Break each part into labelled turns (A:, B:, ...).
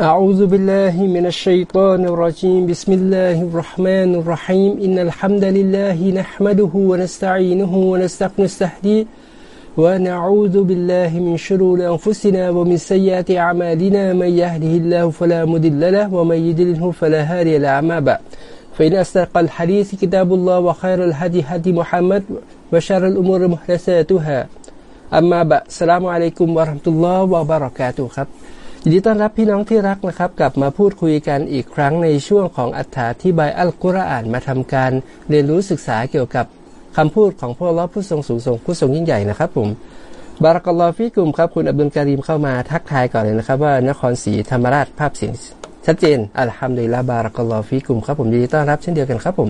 A: أعوذ بالله من الشيطان الرجيم. بسم الله الرحمن الرحيم. إن الحمد لله نحمده ونستعينه ونستهديه ونعوذ بالله من شرور أنفسنا ومن سيئات أعمالنا. من يهده الله فلا مضل له ومن يضلله فلا هادي له. أما بعد فإن أصدق الحديث كتاب الله وخير الهدي هدي محمد وشر الأمور محدثاتها. أما بعد السلام عليكم ورحمة الله وبركاته. ยินดีต้อนรับพี่น้องที่รักนะครับ กลับมาพูดคุยกันอีกครั้งในช่วงของอรรถาธิบายอัลกุรอานมาทำการเรียนรู้ศึกษาเกี่ยวกับคำพูดของอัลลอฮ์ผู้ทรงสูงส่งผู้ทรงยิ่งใหญ่นะครับผมبارك الله فيكمครับคุณอับดุลการีมเข้ามาทักทายก่อนเลยนะครับ ว่านครศรีธรรมราชภาพเสียงชัดเจนالحمد لله بارك الله فيكمครับผมยินดีต้อนรับเช่นเดียวกันครับผม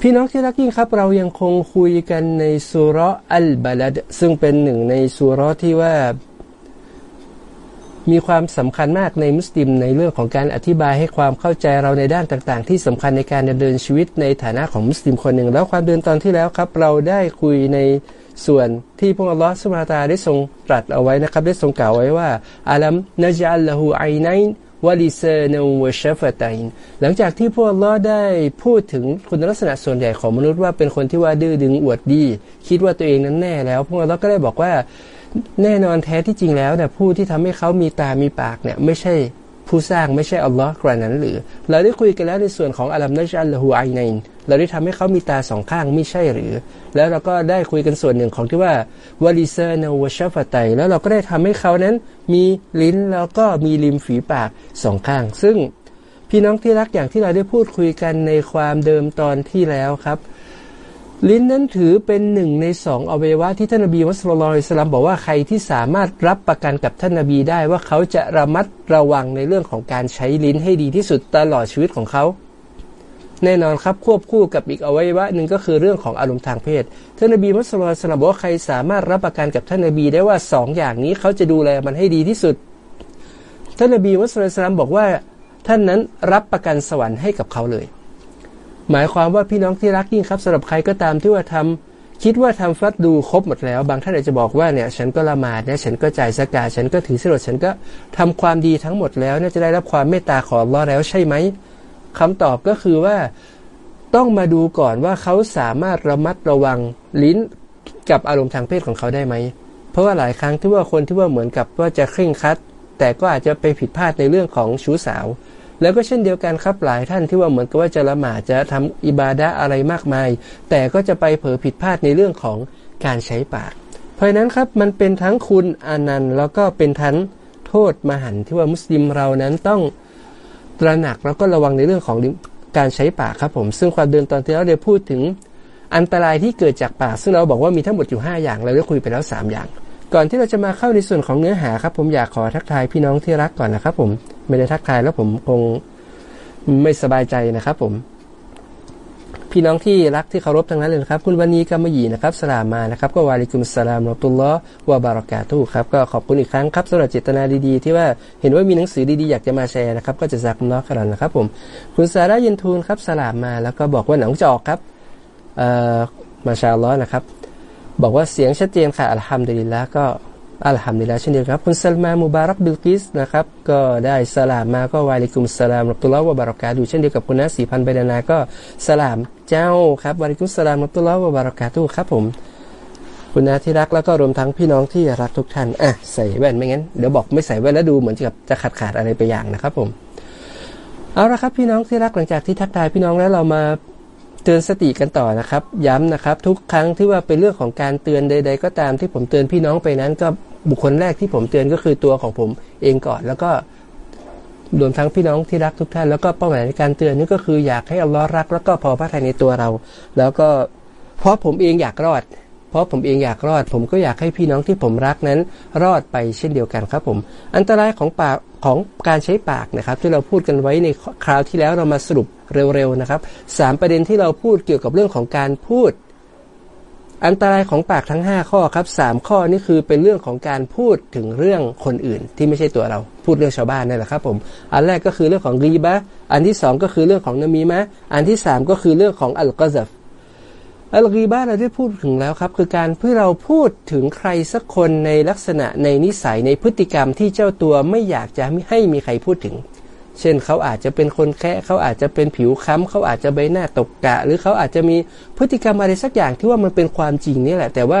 A: พี่น้องที่รักยิ่งครับ เรายังคงคุยกันในสุรอัลบาลดซึ่งเป็นหนึ่งในสุรที่ว่า มีความสำคัญมากในมุสลิมในเรื่องของการอธิบายให้ความเข้าใจเราในด้านต่างๆ ที่สำคัญในการดำเนินชีวิตในฐานะของมุสลิมคนหนึ่ง แล้วความเดินตอนที่แล้วครับ เราได้คุยในส่วนที่พระอัลลอฮฺสุบฮาตาได้ทรงตรัสเอาไว้นะครับ ได้ทรงกล่าวไว้ว่าอาลัมนจัลละหูไอไนวะลิเซานวะชฟตัยนหลังจากที่พวกเราได้พูดถึงคุณลักษณะส่วนใหญ่ของมนุษย์ว่าเป็นคนที่ว่าดื้อดึงอวดดี คิดว่าตัวเองนั้นแน่แล้ว พวกเราก็ได้บอกว่า แน่นอนแท้ที่จริงแล้วเนี่ยผู้ที่ทำให้เขามีตามีปากเนี่ยไม่ใช่ผู้สร้างไม่ใช่อัลลอฮ์กระนั้นหรือ เราได้คุยกันแล้วในส่วนของอัลัมนัจัลละฮูไอไนนเราได้ทำให้เขามีตาสองข้างไม่ใช่หรือ แล้วเราก็ได้คุยกันส่วนหนึ่งของที่ว่าวาลิเซนวชฟไตแล้วเราก็ได้ทำให้เขานั้นมีลิ้นแล้วก็มีริมฝีปากสองข้าง ซึ่งพี่น้องที่รักอย่างที่เราได้พูดคุยกันในความเดิมตอนที่แล้วครับ ลิ้นนั้นถือเป็นหนึ่งในสองอวัยวะที่ท่านนบีมุสลิมอิสลามบอกว่าใครที่สามารถรับประกันกับท่านนบีได้ว่าเขาจะระมัดระวังในเรื่องของการใช้ลิ้นให้ดีที่สุดตลอดชีวิตของเขา แน่นอนครับควบคู่กับอีกอวัยวะหนึ่งก็คือเรื่องของอารมณ์ทางเพศท่านนบีมุสลิมอิสลามบอกว่าใครสามารถรับประกันกับท่านนบีได้ว่าสองอย่างนี้เขาจะดูแลมันให้ดีที่สุดท่านนบีมุสลิมอิสลามบอกว่าท่านนั้นรับประกันสวรรค์ให้กับเขาเลย หมายความว่าพี่น้องที่รักยิ่งครับสำหรับใครก็ตามที่ว่าทำคิดว่าทำฟัดดูครบหมดแล้ว บางท่านอาจจะบอกว่าเนี่ยฉันก็ละหมาดนะฉันก็จ่ายสกาฉันก็ถือสิรดฉันก็ทำความดีทั้งหมดแล้วเนี่ยจะได้รับความเมตตาของลอแล้วใช่ไหมคำตอบก็คือว่าต้องมาดูก่อนว่าเขาสามารถระมัดระวังลิ้นกับอารมณ์ทางเพศของเขาได้ไหม เพราะว่าหลายครั้งที่ว่าคนที่ว่าเหมือนกับว่าจะเคร่งครัด แต่ก็อาจจะไปผิดพลาดในเรื่องของชู้สาว แล้วก็เช่นเดียวกันครับหลายท่านที่ว่าเหมือนกับว่าจะละหมาดจะทำอิบาดะอะไรมากมาย แต่ก็จะไปเผลอผิดพลาดในเรื่องของการใช้ปาก เพราะนั้นครับมันเป็นทั้งคุณอนันต์ แล้วก็เป็นทั้งโทษมหันที่ว่ามุสลิมเรานั้นต้องตระหนักแล้วก็ระวังในเรื่องของการใช้ปากครับผม ซึ่งความเดินตอนที่เราได้พูดถึงอันตรายที่เกิดจากปาก ซึ่งเราบอกว่ามีทั้งหมดอยู่ 5 อย่างเราได้คุยไปแล้ว 3 อย่าง ก่อนที่เราจะมาเข้าในส่วนของเนื้อหาครับ ผมอยากขอทักทายพี่น้องที่รักก่อนนะครับผม ไม่ได้ทักทายแล้วผมคงไม่สบายใจนะครับ ผม พี่น้องที่รักที่เคารพทั้งนั้นเลยนะครับ คุณวันนี้กามยีนะครับสลามมานะครับ ก็วาลิกุมสลามรอตุลลอฮ์วะบารอกาตุครับก็ขอบคุณอีกครั้งครับสำหรับเจตนาดีๆ ที่ว่าเห็นว่ามีหนังสือดีๆอยากจะมาแชร์นะครับ ก็จะสักน้อขนาดนะครับ ผม คุณสาระยินทูลครับสลามมาแล้วก็บอกว่าหนังจอกครับเอ่อมาชาลอนะครับ บอกว่าเสียงชัดเจนค่ะอัลฮัมดุลิลละก็ อัลฮัมดุลิลลาห์เช่นเดียวครับคุณซัลมามุบารักบิลกิสนะครับก็ได้สลามมาก็วาลิกุมสลามรับตุลลอฮ์วะบารอกาดูเช่นเดียวกับคุณนะสี่พันใบดานาก็สลามเจ้าครับวาลิกุมสลามรับตุลลอฮ์วะบารอกาดูครับผมคุณนะที่รักแล้วก็รวมทั้งพี่น้องที่รักทุกท่านอะใส่แว่นไม่งั้นเดี๋ยวบอกไม่ใส่แว่นแล้วดูเหมือนกับจะขาดขาดอะไรไปอย่างนะครับผมเอาละครับพี่น้องที่รักหลังจากที่ทักทายพี่น้องแล้วเรามา เตือนสติกันต่อนะครับ ย้ำนะครับ ทุกครั้งที่ว่าเป็นเรื่องของการเตือนใด ๆ ก็ตามที่ผมเตือนพี่น้องไปนั้น ก็บุคคลแรกที่ผมเตือนก็คือตัวของผมเองก่อน แล้วก็รวมทั้งพี่น้องที่รักทุกท่านแล้วก็เป้าหมายในการเตือนนี่ก็คืออยากให้อัลลอฮ์รัก แล้วก็พอพระทัยในตัวเรา แล้วก็เพราะผมเองอยากรอด เพราะผมเองอยากรอด ผมก็อยากให้พี่น้องที่ผมรักนั้น รอดไปเช่นเดียวกันครับผม อันตรายของปาก ของการใช้ปากนะครับ ที่เราพูดกันไว้ในคราวที่แล้วเรามาสรุปเร็วๆนะครับสามประเด็นที่เราพูดเกี่ยวกับเรื่องของการพูด อันตรายของปากทั้ง 5 ข้อครับ3ข้อนี่คือเป็นเรื่องของการพูดถึงเรื่องคนอื่น ที่ไม่ใช่ตัวเราพูดเรื่องชาวบ้านนั่นแหละครับผมอันแรกก็คือเรื่องของรีบะอันที่ 2 ก็คือเรื่องของนามีมะอันที่ 3 ก็คือเรื่องของอัลกอซัฟ อัลกีบ้าเราได้พูดถึงแล้วครับ คือการเพื่อเราพูดถึงใครสักคนในลักษณะในนิสัยในพฤติกรรมที่เจ้าตัวไม่อยากจะให้มีใครพูดถึง เช่นเขาอาจจะเป็นคนแค่เขาอาจจะเป็นผิวค้ำเขาอาจจะใบหน้าตกกะ หรือเขาอาจจะมีพฤติกรรมอะไรสักอย่างที่ว่ามันเป็นความจริงนี่แหละ แต่ว่า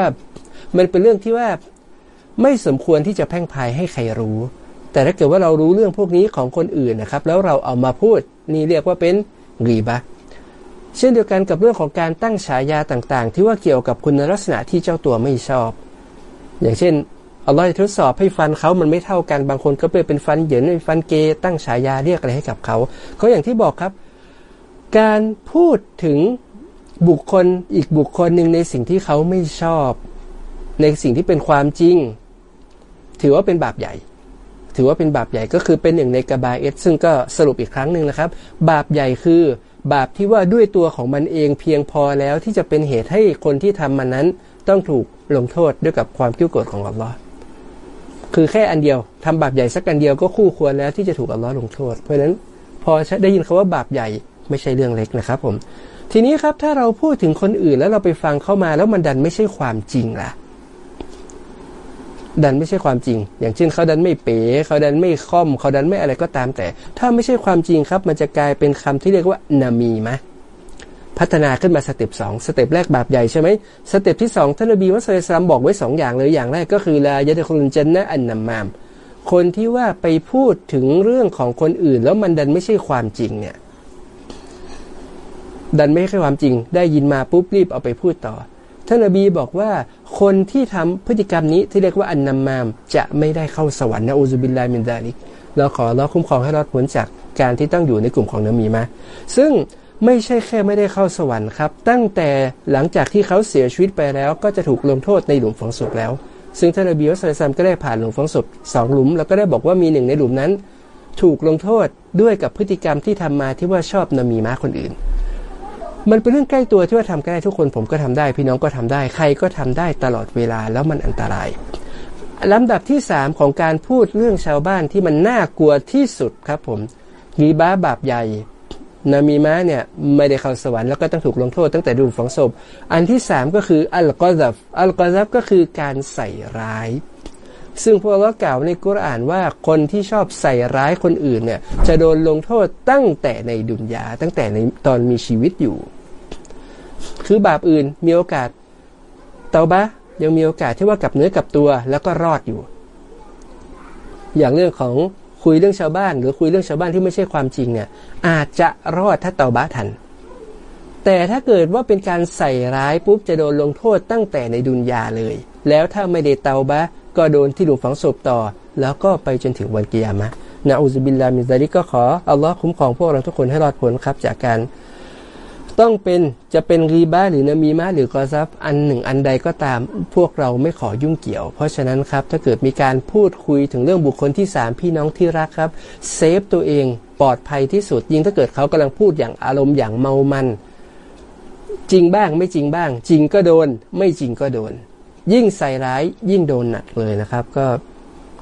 A: มันเป็นเรื่องที่ว่าไม่สมควรที่จะแพร่งพายให้ใครรู้ แต่ถ้าเกิดว่าเรารู้เรื่องพวกนี้ของคนอื่นนะครับ แล้วเราเอามาพูดนี่เรียกว่าเป็นรีบะ เช่นเดียวกันกับเรื่องของการตั้งฉายาต่างๆ ที่ว่าเกี่ยวกับคุณลักษณะที่เจ้าตัวไม่ชอบ อย่างเช่นเอาล่อยทดสอบให้ฟันเขามันไม่เท่ากันบางคนก็เปเป็นฟันเหยินเป็นฟันเกตั้งฉายาเรียกอะไรให้กับเขาเขาอย่างที่บอกครับ การพูดถึงบุคคลอีกบุคคลหนึ่งในสิ่งที่เขาไม่ชอบ ในสิ่งที่เป็นความจริง ถือว่าเป็นบาปใหญ่ ถือว่าเป็นบาปใหญ่ก็คือเป็นหนึ่งในกบาเอสซึ่งก็สรุปอีกครั้งหนึ่งนะครับ บาปใหญ่คือ บาปที่ว่าด้วยตัวของมันเองเพียงพอแล้วที่จะเป็นเหตุให้คนที่ทำมันนั้น ต้องถูกลงโทษด้วยกับความกิ้วโกรธของอัลลอฮ์คือแค่อันเดียวทำบาปใหญ่สักอันเดียวก็คู่ควรแล้วที่จะถูกอัลลอฮ์ลงโทษ เพราะฉะนั้นพอได้ยินคาว่าบาปใหญ่ไม่ใช่เรื่องเล็กนะครับผม ทีนี้ครับถ้าเราพูดถึงคนอื่นแล้วเราไปฟังเข้ามาแล้วมันดันไม่ใช่ความจริงล่ะ ดันไม่ใช่ความจริง อย่างเช่นเขาดันไม่เป๋เขาดันไม่ค่อม เขาดันไม่อะไรก็ตามแต่ ถ้าไม่ใช่ความจริงครับ มันจะกลายเป็นคำที่เรียกว่านามีมะพัฒนาขึ้นมาสเต็ปสองสเต็ปแรกบาปใหญ่ใช่ไหมสเต็ปที่สองท่านนบีมุฮัมมัดบอกไว้สองอย่างเลยอย่างแรกก็คือلا يدخل الجنة نمام คนที่ว่าไปพูดถึงเรื่องของคนอื่น แล้วมันดันไม่ใช่ความจริงเนี่ยดันไม่ใช่ความจริง ได้ยินมาปุ๊บรีบเอาไปพูดต่อ ท่านนบีบอกว่าคนที่ทำพฤติกรรมนี้ที่เรียกว่าالنمام จะไม่ได้เข้าสวรรค์نعوذ بالله من ذلك เราขออัลลอฮ์คุ้มครองให้รอดพ้นจากการที่ต้องอยู่ในกลุ่มของนามีมา ซึ่งไม่ใช่แค่ไม่ได้เข้าสวรรค์ครับ ตั้งแต่หลังจากที่เขาเสียชีวิตไปแล้ว ก็จะถูกลงโทษในหลุมฝังศพแล้ว ซึ่งท่านอบีอัสลัมก็ได้ผ่านหลุมฝังศพสองหลุม แล้วก็ได้บอกว่ามีหนึ่งในหลุมนั้น ถูกลงโทษด้วยกับพฤติกรรมที่ทำมาที่ว่าชอบนามีมาคนอื่น มันเป็นเรื่องใกล้ตัวที่ว่าทำกันได้ทุกคนผมก็ทำได้ พี่น้องก็ทำได้ ใครก็ทำได้ตลอดเวลาแล้วมันอันตรายลำดับที่สามของการพูดเรื่องชาวบ้านที่มันน่ากลัวที่สุดครับผมกีบ้าบาปใหญ่นามีม้าเนี่ยไม่ได้เข้าสวรรค์แล้วก็ต้องถูกลงโทษตั้งแต่ดูฝังศพ อันที่สามก็คืออัลกอซับอัลกอซับก็คือการใส่ร้าย ซึ่งพวกเรากล่าวในกุรอานว่าคนที่ชอบใส่ร้ายคนอื่นเนี่ยจะโดนลงโทษตั้งแต่ในดุนยาตั้งแต่ในตอนมีชีวิตอยู่ คือบาปอื่นมีโอกาสเตาบะยังมีโอกาสที่ว่ากับเนื้อกับตัวแล้วก็รอดอยู่ อย่างเรื่องของคุยเรื่องชาวบ้าน หรือคุยเรื่องชาวบ้านที่ไม่ใช่ความจริงเนี่ยอาจจะรอดถ้าเตาบะทัน แต่ถ้าเกิดว่าเป็นการใส่ร้ายปุ๊บจะโดนลงโทษตั้งแต่ในดุนยาเลย แล้วถ้าไม่ได้เตาบะก็โดนที่หลุมฝังศพต่อ แล้วก็ไปจนถึงวันกิยามะนะอูซบิลลามิซาริก็ขออัลลอฮ์คุ้มครองพวกเราทุกคนให้รอดพ้นครับจากการ ต้องเป็นจะเป็นรีบ้าหรือนามีมาหรือกอซับอันหนึ่งอันใดก็ตาม พวกเราไม่ขอยุ่งเกี่ยว เพราะฉะนั้นครับถ้าเกิดมีการพูดคุยถึงเรื่องบุคคลที่สามพี่น้องที่รักครับเซฟตัวเองปลอดภัยที่สุด ยิ่งถ้าเกิดเขากำลังพูดอย่างอารมณ์อย่างเมามัน จริงบ้างไม่จริงบ้าง จริงก็โดน ไม่จริงก็โดน ยิ่งใส่ร้ายยิ่งโดนหนักเลยนะครับ ก็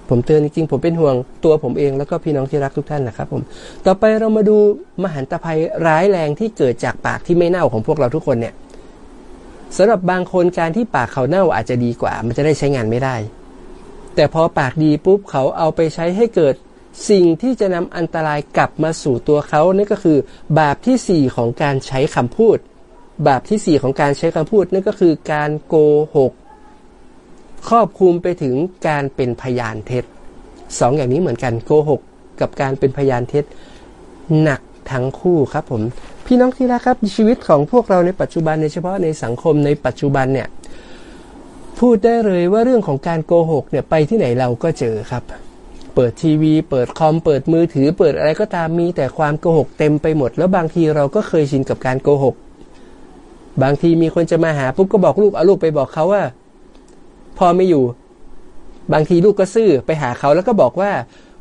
A: ผมเตือนจริงๆผมเป็นห่วงตัวผมเองแล้วก็พี่น้องที่รักทุกท่านนะครับผมต่อไปเรามาดูมหันตภัยร้ายแรงที่เกิดจากปากที่ไม่เน่าของพวกเราทุกคนเนี่ยสำหรับบางคนการที่ปากเขาเน่าอาจจะดีกว่า มันจะได้ใช้งานไม่ได้ แต่พอปากดีปุ๊บเขาเอาไปใช้ให้เกิดสิ่งที่จะนำอันตรายกลับมาสู่ตัวเขานั่นก็คือบาปที่สี่ของการใช้คำพูด บาปที่สี่ของการใช้คำพูดนั่นก็คือการโกหก ครอบคลุมไปถึงการเป็นพยานเท็จสองอย่างนี้เหมือนกันโกหกกับการเป็นพยานเท็จหนักทั้งคู่ครับผม พี่น้องที่รักครับชีวิตของพวกเราในปัจจุบันในเฉพาะในสังคมในปัจจุบันเนี่ยพูดได้เลยว่าเรื่องของการโกหกเนี่ยไปที่ไหนเราก็เจอครับ เปิดทีวี เปิดคอมเปิดมือถือ เปิดอะไรก็ตามมีแต่ความโกหกเต็มไปหมด แล้วบางทีเราก็เคยชินกับการโกหก บางทีมีคนจะมาหาปุ๊บก็บอกลูกเอาลูกไปบอกเขาว่า พ่อไม่อยู่ บางทีลูกก็ซื่อไปหาเขาแล้วก็บอกว่า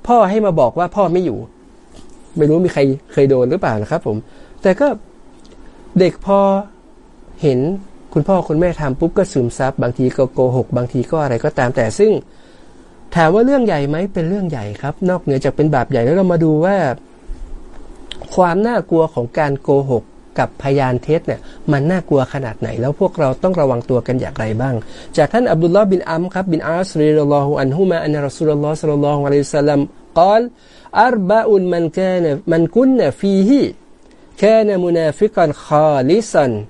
A: พ่อให้มาบอกว่าพ่อไม่อยู่ ไม่รู้มีใครเคยโดนหรือเปล่านะครับ ผม แต่ก็เด็กพอเห็นคุณพ่อคุณแม่ทำปุ๊บก็ซึมซับ บางทีก็โกหก บางทีก็อะไรก็ตาม แต่ซึ่งถามว่าเรื่องใหญ่ไหมเป็นเรื่องใหญ่ครับ นอกเหนือจากเป็นบาปใหญ่แล้วเรามาดูว่า ความน่ากลัวของการโกหก กับพยานเท็จเนี่ยมันน่ากลัวขนาดไหน แล้วพวกเราต้องระวังตัวกันอย่างไรบ้าง จากท่านอับดุลลอฮ์บินอัมครับบินอาสรีรลอฮุอันฮุมาอันรอสุลลอฮ์สัลลัลลอฮุอะลัยฮิสซาลัม قال أربع من كان من كن فيه كان منافقا خالصا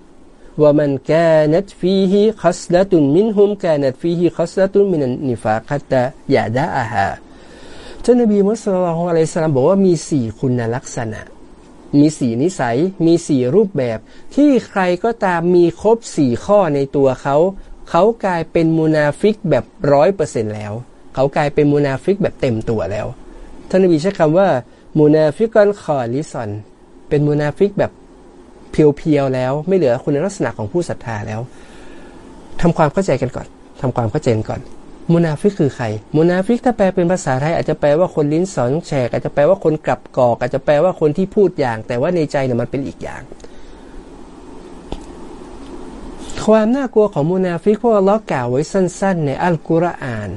A: ومن كانت فيه خصلة منهم كانت فيه خصلة من النفاق حتى يدعها ท่านนบีมุสลิมของอะลัยสลามบอกว่ามีสี่คุณลักษณะ มีสี่นิสัย มีสี่รูปแบบ ที่ใครก็ตามมีครบสี่ข้อในตัวเขา เขากลายเป็นมูนาฟิกแบบร้อยเปอร์เซ็นต์แล้ว เขากลายเป็นมูนาฟิกแบบเต็มตัวแล้ว ท่านนบีใช้คำว่าمنافقا خالصا เป็นมูนาฟิกแบบ pure ๆแล้ว ไม่เหลือคุณลักษณะของผู้ศรัทธาแล้วทำความเข้าใจกันก่อนทำความเข้าใจกันก่อน มุนาฟิกคือใคร มุนาฟิกถ้าแปลเป็นภาษาไทยอาจจะแปลว่าคนลิ้นสองแฉกอาจจะแปลว่าคนกลับกลอกอาจจะแปลว่าคนที่พูดอย่าง แต่ว่าในใจเนี่ยมันเป็นอีกอย่าง ความน่ากลัวของมุนาฟิกพระองค์อัลลอฮ์กล่าวไว้สั้น ๆ ในอัลกุรอาน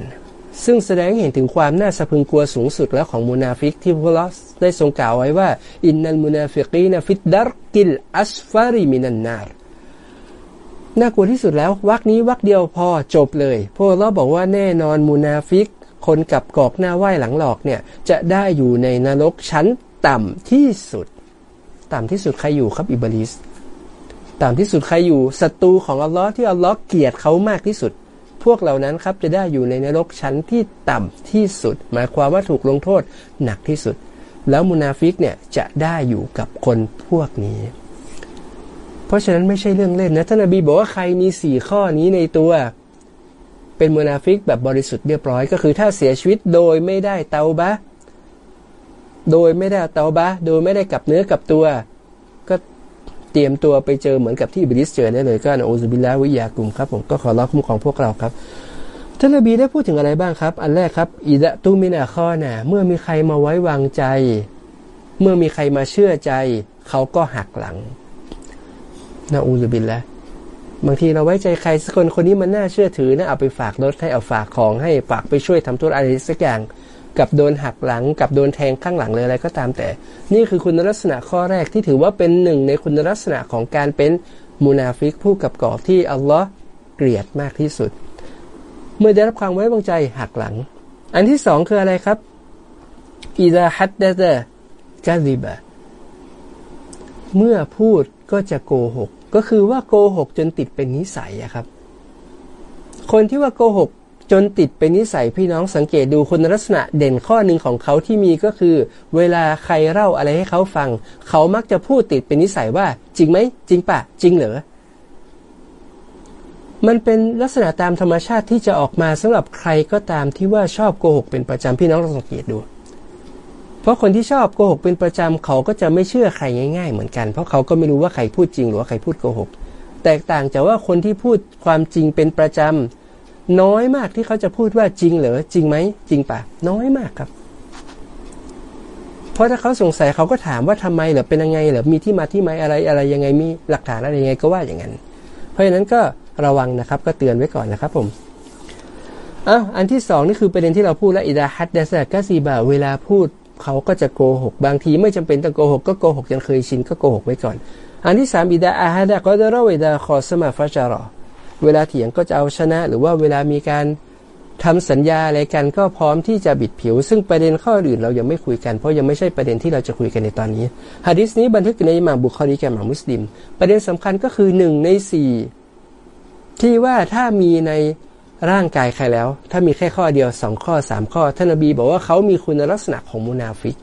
A: ซึ่งแสดงเห็นถึงความน่าสะพรึงกลัวสูงสุดแล้วของมุนาฟิกที่พระองค์ได้ทรงกล่าวไว้ว่าإن المنافقين في الدرك الأسفل من النار น่ากลัวที่สุดแล้ววรรคนี้วรรคเดียวพอจบเลย พระองค์บอกว่าแน่นอนมูนาฟิก คนกลับกลอกหน้าไหว้หลังหลอกเนี่ย จะได้อยู่ในนรกชั้นต่ำที่สุด ต่ำที่สุดใครอยู่ครับอิบลิสต่ำที่สุดใครอยู่ศัตรูของอัลลอฮ์ที่อัลลอฮ์เกลียดเขามากที่สุด พวกเหล่านั้นครับจะได้อยู่ในนรกชั้นที่ต่ำที่สุด หมายความว่าถูกลงโทษหนักที่สุด แล้วมุนาฟิกเนี่ยจะได้อยู่กับคนพวกนี้ เพราะฉะนั้นไม่ใช่เรื่องเล่นนะท่านนบีบอกว่าใครมีสี่ข้อนี้ในตัว เป็นมุนาฟิกแบบบริสุทธิ์เรียบร้อย ก็คือถ้าเสียชีวิตโดยไม่ได้เตาบะโดยไม่ได้เตาบะโดยไม่ได้กับเนื้อกับตัว ก็เตรียมตัวไปเจอเหมือนกับที่บริสเจอได้เลยก็นะโอซุบิลลาวิยากุมครับผมก็ขอรับคุ้มของพวกเราครับท่านอบีได้พูดถึงอะไรบ้างครับ อันแรกครับอิดะตูมินาข้อนะเมื่อมีใครมาไว้วางใจ เมื่อมีใครมาเชื่อใจ เขาก็หักหลัง นะอูซบินแล้วบางทีเราไว้ใจใครสักคนคนนี้มันน่าเชื่อถือนะเอาไปฝากรถให้เอาฝากของให้ฝากไปช่วยทำธุรอะไรสักอย่างกับโดนหักหลังกับโดนแทงข้างหลังเลยอะไรก็ตามแต่ นี่คือคุณลักษณะข้อแรกที่ถือว่าเป็นหนึ่งในคุณลักษณะของการเป็นมูนาฟิกผู้กับกอบที่อัลลอฮ์เกลียดมากที่สุด เมื่อได้รับความไว้วางใจหักหลัง อันที่สองคืออะไรครับอิดะฮัดเดะกาซิบะเมื่อพูดก็จะโกหก ก็คือว่าโกหกจนติดเป็นนิสัยอะครับ คนที่ว่าโกหกจนติดเป็นนิสัยพี่น้องสังเกตดูคุณลักษณะเด่นข้อหนึ่งของเขาที่มีก็คือ เวลาใครเล่าอะไรให้เขาฟัง เขามักจะพูดติดเป็นนิสัยว่า จริงไหมจริงปะจริงเหรอมันเป็นลักษณะตามธรรมชาติที่จะออกมาสำหรับใครก็ตามที่ว่าชอบโกหกเป็นประจำพี่น้องลองสังเกตดู เพราะคนที่ชอบโกหกเป็นประจำเขาก็จะไม่เชื่อใครง่ายๆเหมือนกัน เพราะเขาก็ไม่รู้ว่าใครพูดจริงหรือว่าใครพูดโกหก แตกต่างจากว่าคนที่พูดความจริงเป็นประจำน้อยมากที่เขาจะพูดว่าจริงเหรอจริงไหมจริงปะน้อยมากครับ เพราะถ้าเขาสงสัยเขาก็ถามว่าทำไมเหรอเป็นยังไงเหรอมีที่มาที่ไหมอะไรอะไรยังไงมีหลักฐานอะไรยังไงก็ว่าอย่างนั้น เพราะฉะนั้นก็ระวังนะครับก็เตือนไว้ก่อนนะครับผมอ้าวอันที่สองนี่คือประเด็นที่เราพูดแล้วอิดาฮัดเดสกาซีบาเวลาพูด เขาก็จะโกหก บางทีไม่จำเป็นต้องโกหกก็โกหกจนเคยชินก็โกหกไว้ก่อน อันที่สามإذا عاهد غدر وإذا خاصم فجر เวลาเถียงก็จะเอาชนะ หรือว่าเวลามีการทำสัญญาอะไรกันก็พร้อมที่จะบิดพลิ้ว ซึ่งประเด็นข้ออื่นเรายังไม่คุยกัน เพราะยังไม่ใช่ประเด็นที่เราจะคุยกันในตอนนี้ฮะดิษนี้บันทึกในอิหม่ามบุคอรีและอิหม่ามมุสลิม ประเด็นสำคัญก็คือหนึ่งในสี่ที่ว่าถ้ามีใน ร่างกายใครแล้ว ถ้ามีแค่ข้อเดียวสองข้อสามข้อ ท่านนบีบอกว่าเขามีคุณลักษณะของมุนาฟิก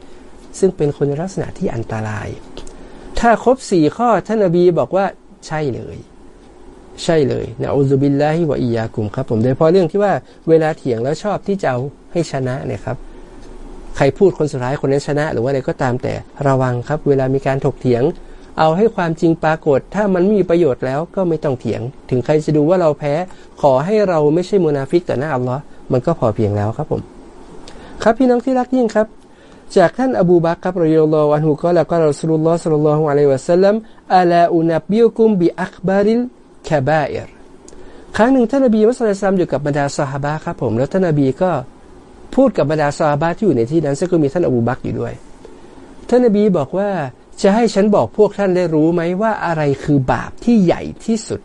A: ซึ่งเป็นคุณลักษณะที่อันตราย ถ้าครบสี่ข้อท่านนบีบอกว่าใช่เลย ใช่เลยنعوذ بالله وإياكمครับ ผมโดยเฉพาะเรื่องที่ว่าเวลาเถียงแล้วชอบที่จะเอาให้ชนะเนี่ยครับใครพูดคนสุดท้ายคนนั้นชนะ หรือว่าอะไรก็ตามแต่ระวังครับ เวลามีการถกเถียง เอาให้ความจริงปรากฏ ถ้ามันไม่มีประโยชน์แล้วก็ไม่ต้องเถียง ถึงใครจะดูว่าเราแพ้ ขอให้เราไม่ใช่มุนาฟิกต่อหน้าอัลลอฮ์มันก็พอเพียงแล้วครับผม ครับพี่น้องที่รักยิ่งครับ จากท่านอบูบักครับرضي الله عنه قال رسول الله صلى الله عليه وسلم ألا أنبئكم بأكبر الكبائرครั้งหนึ่งท่านนบีมุฮัมมัดอยู่กับบรรดาสหาบะครับผมแล้วท่านนบีก็พูดกับบรรดาสหาบะที่อยู่ในที่นั้นซึ่งก็มีท่านอบูบักอยู่ด้วย ท่านนบีบอกว่า จะให้ฉันบอกพวกท่านได้รู้ไหมว่าอะไรคือบาปที่ใหญ่ที่สุด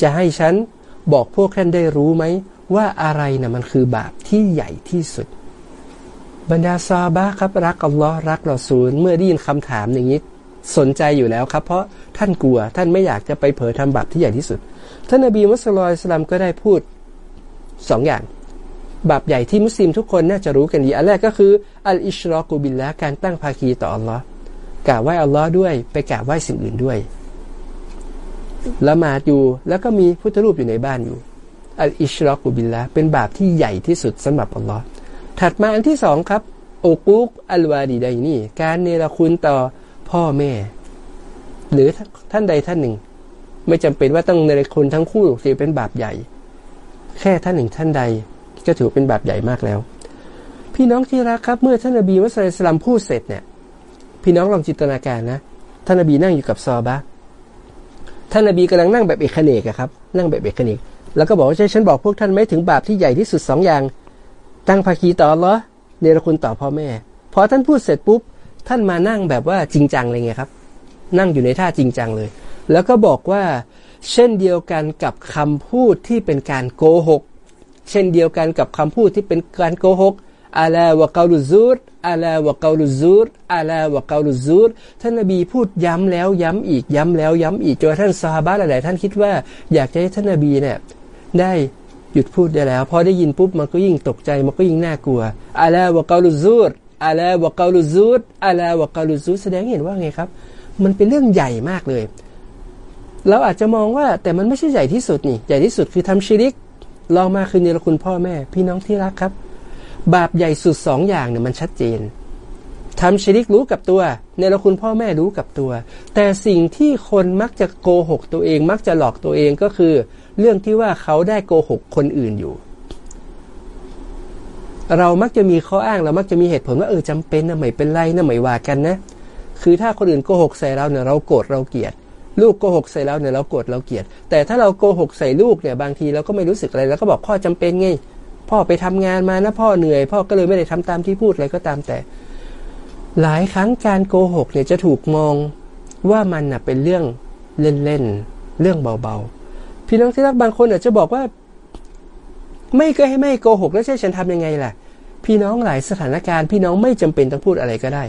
A: จะให้ฉันบอกพวกท่านได้รู้ไหมว่าอะไรนะมันคือบาปที่ใหญ่ที่สุด บรรดาซาบะครับรักอัลลอฮ์รักเราซูลเมื่อได้ยินคำถามอย่างนี้ สนใจอยู่แล้วครับ เพราะท่านกลัวท่านไม่อยากจะไปเผยทำบาปที่ใหญ่ที่สุด ท่านนบีมุสลิมสลัมก็ได้พูดสองอย่าง บาปใหญ่ที่มุสลิมทุกคนน่าจะรู้กันดีอันแรกก็คืออัลอิชรอกูบิลละการตั้งภาคีต่ออัลลอฮ์กราบไหว้อัลลอฮ์ด้วยไปกราบไหว้สิ่งอื่นด้วยละหมาดอยู่แล้วก็มีพุทธรูปอยู่ในบ้านอยู่อัลอิชรอกูบิลละเป็นบาปที่ใหญ่ที่สุดสำหรับอัลลอฮ์ถัดมาอันที่สองครับโอกุกอัลวาดีไดนี่ การเนรคุณต่อพ่อแม่ หรือท่านใดท่านหนึ่ง ไม่จำเป็นว่าต้องเนรคุณทั้งคู่ถือเป็นบาปใหญ่ แค่ท่านหนึ่งท่านใด ก็ถือเป็นบาปใหญ่มากแล้ว พี่น้องที่รักครับ เมื่อท่านนบีมุสลิมพูดเสร็จเนี่ย พี่น้องลองจินตนาการนะท่านนบีนั่งอยู่กับซอบะท่านนบีกำลังนั่งแบบเอกเนกครับ นั่งแบบเอกเนกแล้วก็บอกว่าใช่ฉันบอกพวกท่านไม่ถึงบาปที่ใหญ่ที่สุดสองอย่าง ตั้งภาคีต่อเหรอเนรคุณต่อพ่อแม่ พอท่านพูดเสร็จปุ๊บ ท่านมานั่งแบบว่าจริงจังเลยไงครับ นั่งอยู่ในท่าจริงจังเลย แล้วก็บอกว่า เช่นเดียวกันกับคำพูดที่เป็นการโกหก เช่นเดียวกันกับคำพูดที่เป็นการโกหกอาลาวะกาลุซูรอาลาวะกาลุซูรอาลาวะกาลุซูรท่านนบีพูดย้ำแล้วย้ำอีกย้ำแล้วย้ำอีกจนท่านซาฮาบะหลายๆท่านคิดว่าอยากจะให้ท่านนบีเนี่ยได้หยุดพูดได้แล้วพอได้ยินปุ๊บมันก็ยิ่งตกใจมันก็ยิ่งน่ากลัวอาลาวะกาลุซูรอาลาวะกาลุซูรอาลาวะกาลุซูรแสดงเห็นว่าไงครับ มันเป็นเรื่องใหญ่มากเลย เราอาจจะมองว่าแต่มันไม่ใช่ใหญ่ที่สุดนี่ใหญ่ที่สุดคือทำชิริก ลองมาคือเนรคุณพ่อแม่ พี่น้องที่รักครับ บาปใหญ่สุดสองอย่างเนี่ยมันชัดเจนทำชริกรู้กับตัว เนรคุณพ่อแม่รู้กับตัว แต่สิ่งที่คนมักจะโกหกตัวเอง มักจะหลอกตัวเองก็คือ เรื่องที่ว่าเขาได้โกหกคนอื่นอยู่ เรามักจะมีข้ออ้างเรามักจะมีเหตุผลว่าเออจำเป็นนะไม่เป็นไรนะไม่ว่ากันนะ คือถ้าคนอื่นโกหกใส่เราเนี่ยเราโกรธเราเกลียด ลูกโกหกใส่เราเนี่ยเราโกรธเราเกลียด แต่ถ้าเราโกหกใส่ลูกเนี่ยบางทีเราก็ไม่รู้สึกอะไรแล้วก็บอกพ่อจำเป็นไง พ่อไปทำงานมานะพ่อเหนื่อย พ่อก็เลยไม่ได้ทำตามที่พูดอะไรก็ตามแต่ หลายครั้งการโกหกเนี่ยจะถูกมองว่ามันน่ะเป็นเรื่องเล่นๆเรื่องเบาๆ พี่น้องที่รักบางคนอาจจะบอกว่า ไม่ก็ให้ไม่โกหกแล้วใช่ฉันทำยังไงล่ะ พี่น้องหลายสถานการณ์ พี่น้องไม่จำเป็นต้องพูดอะไรก็ได้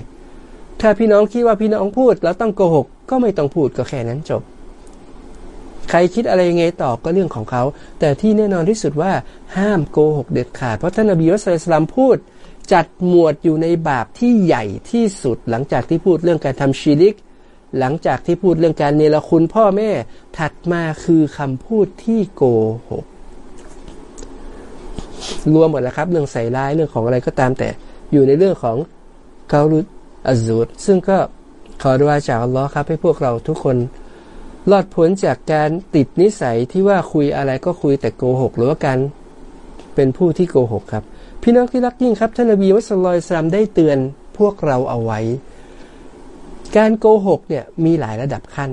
A: ถ้าพี่น้องคิดว่าพี่น้องพูดแล้วต้องโกหก ก็ไม่ต้องพูดก็แค่นั้นจบ ใครคิดอะไรยังไงต่อก็เรื่องของเขา แต่ที่แน่นอนที่สุดว่าห้ามโกหกเด็ดขาดเพราะท่านนบีมุสลิมพูด จัดหมวดอยู่ในบาปที่ใหญ่ที่สุดหลังจากที่พูดเรื่องการทำชีริก หลังจากที่พูดเรื่องการเนรคุณพ่อแม่ ถัดมาคือคำพูดที่โกหกรวมหมดแล้วครับ เรื่องใส่ร้ายเรื่องของอะไรก็ตามแต่อยู่ในเรื่องของเกา อัซูดซึ่งก็ขอดุอาจากอัลลอฮ์ครับให้พวกเราทุกคนรอดพ้นจากการติดนิสัยที่ว่าคุยอะไรก็คุยแต่โกหกหรือว่าการเป็นผู้ที่โกหกครับ พี่น้องที่รักยิ่งครับท่านนบีมุสลิมสลามได้เตือนพวกเราเอาไว้ การโกหกเนี่ยมีหลายระดับขั้น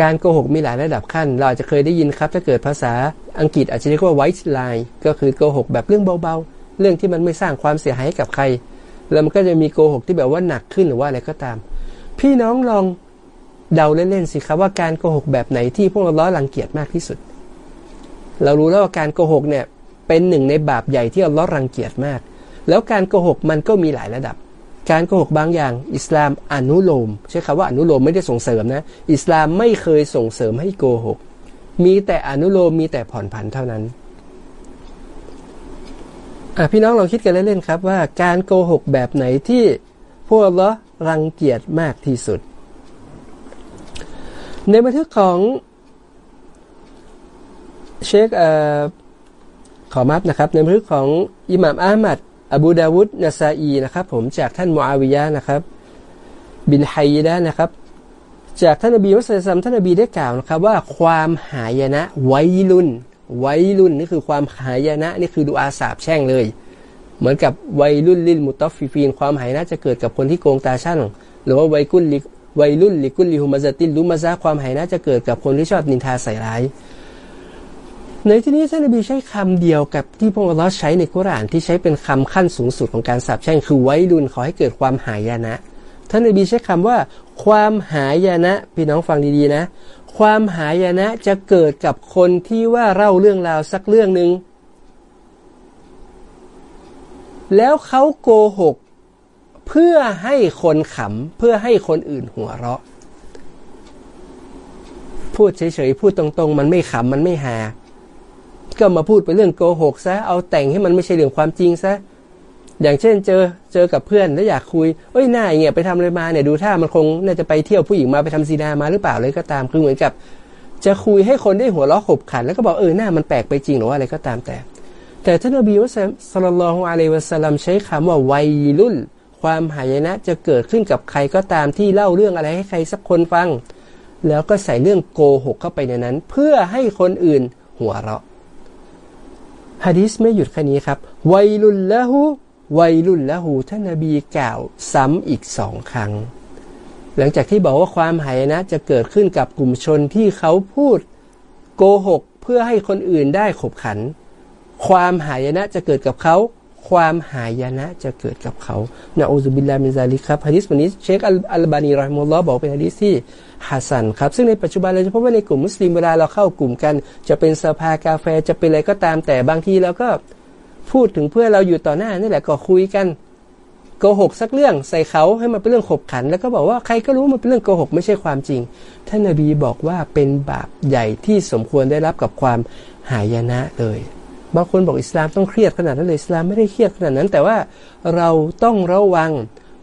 A: การโกหกมีหลายระดับขั้น เราอาจจะเคยได้ยินครับ ถ้าเกิดภาษาอังกฤษอาจจะเรียกว่า white lie ก็คือโกหกแบบเรื่องเบาๆ เรื่องที่มันไม่สร้างความเสียหายให้กับใคร แล้วมันก็จะมีโกหกที่แบบว่าหนักขึ้นหรือว่าอะไรก็ตาม พี่น้องลองเดาเล่นๆสิครับว่าการโกหกแบบไหนที่พวกเราล้อรังเกียจมากที่สุด เรารู้แล้วว่าการโกหกเนี่ยเป็นหนึ่งในบาปใหญ่ที่เราล้อรังเกียจมาก แล้วการโกหกมันก็มีหลายระดับ การโกหกบางอย่างอิสลามอนุโลมใช้คำว่าอนุโลมไม่ได้ส่งเสริมนะอิสลามไม่เคยส่งเสริมให้โกหก มีแต่อนุโลมมีแต่ผ่อนผันเท่านั้น พี่น้องลองคิดกันเล่นๆครับว่าการโกหกแบบไหนที่พวกเรารังเกียจมากที่สุด ในบันทึกของเชคอขอมับนะครับ ในบันทึกของอิหม่ามอามัดอบูดาวุดนาซาอีนะครับ ผมจากท่านมูอาวิยะนะครับ บินไฮยะนะครับ จากท่านนบีมุสลิมท่านนบีได้กล่าวนะครับ ว่าความหายนะไวลุน ไวรุ่นนี่คือความหายนะนี่คือดูอาสาบแช่งเลย เหมือนกับวัยรุ่นลิลมุตตฟิฟีนความหายนะจะเกิดกับคนที่โกงตาช่างหรือว่าวัยกุลลิวัยรุ่นลิกุลลิฮุมาซาตินลุมาซาความหายนะจะเกิดกับคนที่ชอบนินทาใส่ร้ายในที่นี้ท่านนบีใช้คำเดียวกับที่พระองค์ใช้ในกุรานที่ใช้เป็นคำขั้นสูงสุดของการสาบแช่งคือไวรุ่นขอให้เกิดความหายนะท่านนบีใช้คำว่า ความหายนะพี่น้องฟังดีๆนะ ความหายนะจะเกิดกับคนที่ว่าเล่าเรื่องราวสักเรื่องหนึ่งแล้วเขาโกหก เพื่อให้คนขำเพื่อให้คนอื่นหัวเราะ พูดเฉยๆพูดตรงๆ มันไม่ขำมันไม่หา ก็มาพูดไปเรื่องโกหกซะเอาแต่งให้มันไม่ใช่เรื่องความจริงซะ อย่างเช่นเจอเจอกับเพื่อนแล้วอยากคุยเอ้ยหน้าอย่างเงี้ยไปทำอะไรมาเนี่ยดูท่ามันคงน่าจะไปเที่ยวผู้หญิงมาไปทำซีนามาหรือเปล่าเลยก็ตามคือเหมือนกับ จะคุยให้คนได้หัวเราะขบขัน แล้วก็บอกเออหน้ามันแปลกไปจริงหรือว่าอะไรก็ตามแต่ แต่ท่านอบีวะสัลลัลลอฮุอะลัยวะสัลลัมใช้คำว่าวัยรุ่น ความหายนะจะเกิดขึ้นกับใครก็ตามที่เล่าเรื่องอะไรให้ใครสักคนฟัง แล้วก็ใส่เรื่องโกหกเข้าไปในนั้น เพื่อให้คนอื่นหัวเราะฮะดิษไม่หยุดแค่นี้ครับวัยรุ่นละหู วัยรุ่นละหูท่านนบีกล่าวซ้ำอีกสองครั้ง หลังจากที่บอกว่าความหายนะจะเกิดขึ้นกับกลุ่มชนที่เขาพูดโกหกเพื่อให้คนอื่นได้ขบขัน ความหายนะจะเกิดกับเขา ความหายนะจะเกิดกับเขาنعوذ بالله من ذلكครับฮะดิษวันนี้เชคอัลบานีرحمه اللهบอกเป็นฮะดิษที่ฮัสซันครับ ซึ่งในปัจจุบันเราจะพบว่าในกลุ่มมุสลิมเวลาเราเข้ากลุ่มกัน จะเป็นสภากาแฟจะเป็นอะไรก็ตามแต่บางทีเราก็ พูดถึงเพื่อเราอยู่ต่อหน้านี่แหละก็คุยกันโกหกสักเรื่องใส่เขาให้มันเป็นเรื่องขบขัน แล้วก็บอกว่าใครก็รู้มันเป็นเรื่องโกหกไม่ใช่ความจริง ท่านนบีบอกว่าเป็นบาปใหญ่ที่สมควรได้รับกับความหายนะเลยบางคนบอกอิสลามต้องเครียดขนาดนั้นเลยอิสลามไม่ได้เครียดขนาดนั้น แต่ว่าเราต้องระวัง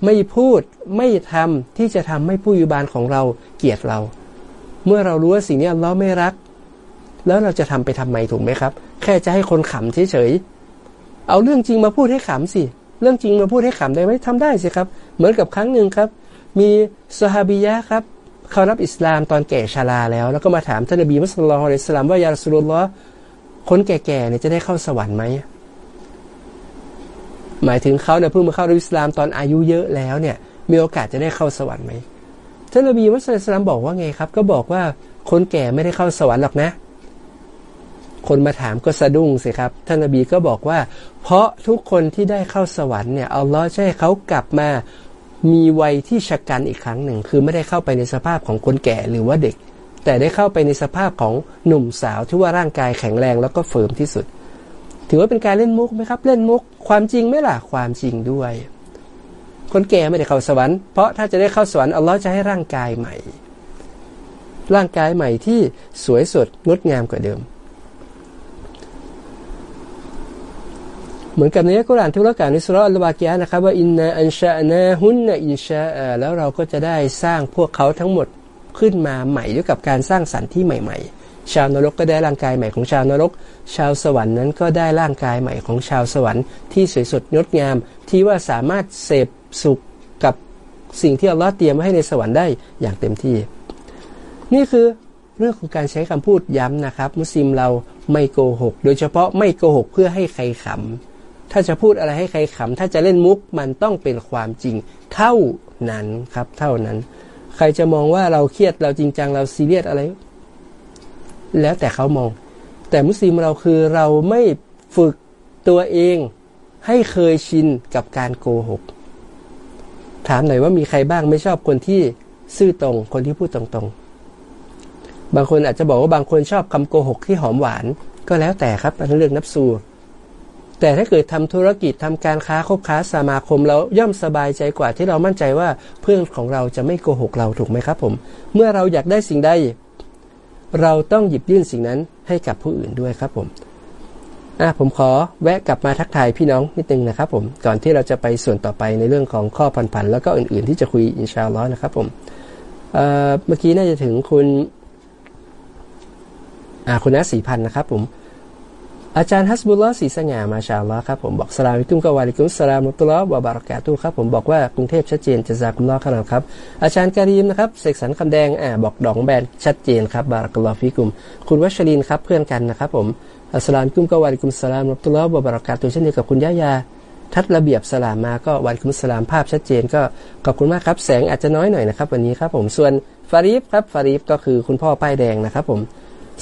A: ไม่พูดไม่ทำที่จะทำให้ผู้ยุบานของเราเกลียดเรา เมื่อเรารู้ว่าสิ่งนี้เราไม่รัก แล้วเราจะทำไปทำไมถูกไหมครับ แค่จะให้คนขำเฉย เอาเรื่องจริงมาพูดให้ขำสิ เรื่องจริงมาพูดให้ขำได้ไหมทำได้สิครับ เหมือนกับครั้งหนึ่งครับ มีสฮาบียะครับเขารับอิสลามตอนแก่ชาลาแล้ว แล้วก็มาถามท่านนบีมุสลิมอะลัยสลามว่ายาสุลลอฮ์คนแก่ๆเนี่ยจะได้เข้าสวรรค์ไหมหมายถึงเขาเนี่ยเพิ่งมาเข้าอิสลามตอนอายุเยอะแล้วเนี่ย มีโอกาสจะได้เข้าสวรรค์ไหมท่านนบีมุสลิมบอกว่าไงครับ ก็บอกว่าคนแก่ไม่ได้เข้าสวรรค์หรอกนะ คนมาถามก็สะดุ้งสิครับ ท่านนบีก็บอกว่า เพราะทุกคนที่ได้เข้าสวรรค์เนี่ยอัลลอฮ์จะให้เขากลับมามีวัยที่ชะกันอีกครั้งหนึ่ง คือไม่ได้เข้าไปในสภาพของคนแก่หรือว่าเด็ก แต่ได้เข้าไปในสภาพของหนุ่มสาวที่ว่าร่างกายแข็งแรงแล้วก็เฟิร์มที่สุด ถือว่าเป็นการเล่นมุกไหมครับ เล่นมุก ความจริงไหมล่ะความจริงด้วย คนแก่ไม่ได้เข้าสวรรค์เพราะถ้าจะได้เข้าสวรรค์อัลลอฮ์จะให้ร่างกายใหม่ ร่างกายใหม่ที่สวยสดงดงามกว่าเดิม เหมือนกับในอัลกุรานที่เรกาวในสุรอัลบากียะนะครับว่าอินนาอันชานาฮุนนอินชาแล้วเราก็จะได้สร้างพวกเขาทั้งหมดขึ้นมาใหม่ด้วยกับการสร้างสรรค์ที่ใหม่ ๆ ชาวนรกก็ได้ร่างกายใหม่ของชาวนรก ชาวสวรรค์นั้นก็ได้ร่างกายใหม่ของชาวสวรรค์ที่สวยสดงดงาม ที่ว่าสามารถเสพสุขกับสิ่งที่อัลลอฮ์เตรียมไว้ให้ในสวรรค์ได้อย่างเต็มที่ นี่คือเรื่องของการใช้คำพูดย้ำนะครับ มุสลิมเราไม่โกหก โดยเฉพาะไม่โกหกเพื่อให้ใครขำ ถ้าจะพูดอะไรให้ใครขำถ้าจะเล่นมุกมันต้องเป็นความจริงเท่านั้นครับ เท่านั้น ใครจะมองว่าเราเครียดเราจริงจังเราซีเรียสอะไร แล้วแต่เขามอง แต่มุสลิมเราคือเราไม่ฝึกตัวเองให้เคยชินกับการโกหก ถามหน่อยว่ามีใครบ้างไม่ชอบคนที่ซื่อตรง คนที่พูดตรงๆ บางคนอาจจะบอกว่าบางคนชอบคำโกหกที่หอมหวาน ก็แล้วแต่ครับอันเรื่องนับสู แต่ถ้าเกิดทำธุรกิจทำการค้าคบค้าสมาคมแล้วย่อมสบายใจกว่าที่เรามั่นใจว่าเพื่อนของเราจะไม่โกหกเราถูกไหมครับผม เมื่อเราอยากได้สิ่งใดเราต้องหยิบยื่นสิ่งนั้นให้กับผู้อื่นด้วยครับผมอะผมขอแวะกลับมาทักทายพี่น้องนิดนึงนะครับผมก่อนที่เราจะไปส่วนต่อไปในเรื่องของข้อพันๆแล้วก็อื่นๆ ที่จะคุยอินชาอัลลอฮ์นะครับผมเมื่อกี้น่าจะถึงคุณอ่าคุณนัสี่พันนะครับผม อาจารย์ฮัสบุลลอฮ์สีสง่ามาชาลลอครับผมบอกสลามิกุมกวาลิกุมสลามุตุลอวะบารักาตุครับผมบอกว่ากรุงเทพชัดเจนจะจากุลลอขนาดครับ อาจารย์การีมนะครับเสกสรรคำแดงอ่าบอกดองแบนชัดเจนครับบารักลอฟิกุม คุณวัชรินครับเพื่อนกันนะครับผมอัสลามกุมกวาลิกุมสลามุตุลอวะบารักาตุเช่นเดียวกับคุณยะยาทัดระเบียบสลามมาก็วันคุมสลามภาพชัดเจนก็ขอบคุณมากครับแสงอาจจะน้อยหน่อยนะครับ วันนี้ครับผมส่วนฟารีฟครับฟารีฟก็คือคุณพ่อป้ายแดงนะครับผม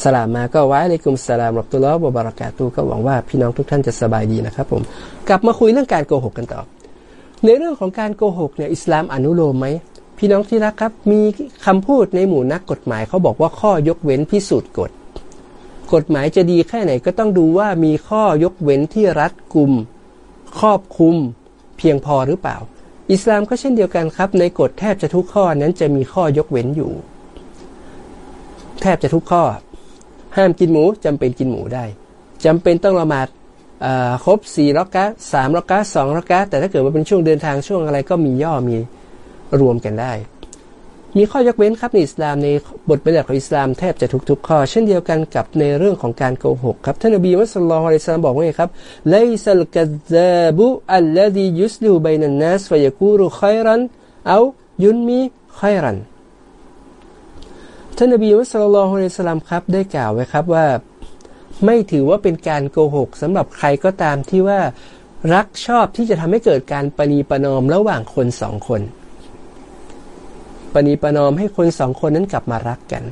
A: สลามมาก็ไว้เลยกุมสลามรับตุลลอฮ์บารากาตูก็หวังว่าพี่น้องทุกท่านจะสบายดีนะครับผมกลับมาคุยเรื่องการโกหกกันต่อ ในเรื่องของการโกหกเนี่ยอิสลามอนุโลมไหมพี่น้องที่รักครับมีคำพูดในหมู่นักกฎหมายเขาบอกว่าข้อยกเว้นพิสูจน์กฎ กฎหมายจะดีแค่ไหนก็ต้องดูว่ามีข้อยกเว้นที่รัดกุม ครอบคุม เพียงพอหรือเปล่า อิสลามก็เช่นเดียวกันครับ ในกฎแทบจะทุกข้อนั้นจะมีข้อยกเว้นอยู่ แทบจะทุกข้อ ห้ามกินหมูจำเป็นกินหมูได้จำเป็นต้องละหมาดครบสี่รักะสามรักกะสองรักกะแต่ถ้าเกิดว่าเป็นช่วงเดินทางช่วงอะไรก็มีย่อมีรวมกันได้ มีข้อยกเว้นครับในอิสลามในบทบัญญัติของอิสลามแทบจะทุกๆข้อ เช่นเดียวกันกับในเรื่องของการโกหกครับท่านนบีมุสลิมอะลัยสลามบอกว่าไงครับไลซัลกัซซาบุอัลลดียุสลิบัยนันนัสฟยกูรุขัยรันเอายุนมีขัยรัน ท่านนบีมุสลิมอะลัยสลามครับ ได้กล่าวไว้ครับว่าไม่ถือว่าเป็นการโกหกสำหรับใครก็ตามที่ว่ารักชอบที่จะทำให้เกิดการปณีประนอมระหว่างคนสองคน ปณีประนอมให้คนสองคนนั้นกลับมารักกัน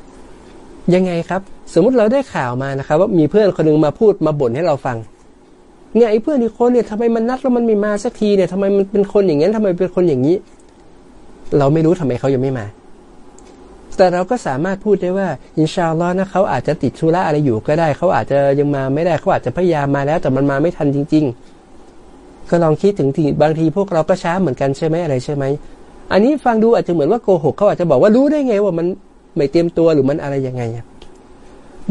A: ยังไงครับ สมมุติเราได้ข่าวมานะครับ ว่ามีเพื่อนคนนึงมาพูดมาบ่นให้เราฟังเนี่ยไอ้เพื่อนอีกคนเนี่ยทำไมมันนัดแล้วมันไม่มาสักทีเนี่ยทำไมมันเป็นคนอย่างนี้นทำไมเป็นคนอย่างนี้ เราไม่รู้ทำไมเขายังไม่มา แต่เราก็สามารถพูดได้ว่าอินชาอัลลอฮ์นะเขาอาจจะติดธุระอะไรอยู่ก็ได้เขาอาจจะยังมาไม่ได้เขาอาจจะพยายามมาแล้วแต่มันมาไม่ทันจริง ๆ ก็ลองคิดถึงทีบางทีพวกเราก็ช้าเหมือนกันใช่ไหมอะไรใช่ไหมอันนี้ฟังดูอาจจะเหมือนว่าโกหกเขาอาจจะบอกว่ารู้ได้ไงว่ามันไม่เตรียมตัวหรือมันอะไรยังไง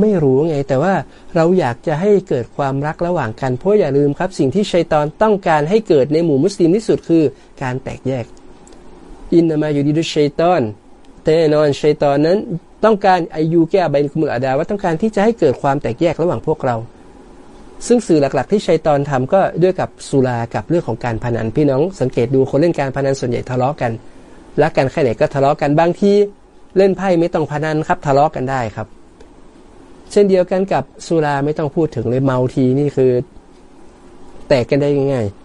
A: ไม่รู้ไง แต่ว่าเราอยากจะให้เกิดความรักระหว่างกันเพราะอย่าลืมครับ สิ่งที่ชัยตอนต้องการให้เกิดในหมู่มุสลิมที่สุดคือการแตกแยก อินนามาอยู่ดีด้วยชัยตอน แน่นอนชัยตอนนั้นต้องการอายุแก้ใบคุมอาดาว่าต้องการที่จะให้เกิดความแตกแยกระหว่างพวกเรา ซึ่งสื่อหลักๆ ที่ชัยตอนทำก็ด้วยกับสุรากับเรื่องของการพนันพี่น้อง สังเกตดูคนเล่นการพนันส่วนใหญ่ทะเลาะกันรักกันแค่ไหนก็ทะเลาะกันบางทีเล่นไพ่ไม่ต้องพนันครับทะเลาะกันได้ครับ เช่นเดียวกันกับสุราไม่ต้องพูดถึงเลยเมาทีนี่คือ แตกกันได้ง่ายๆ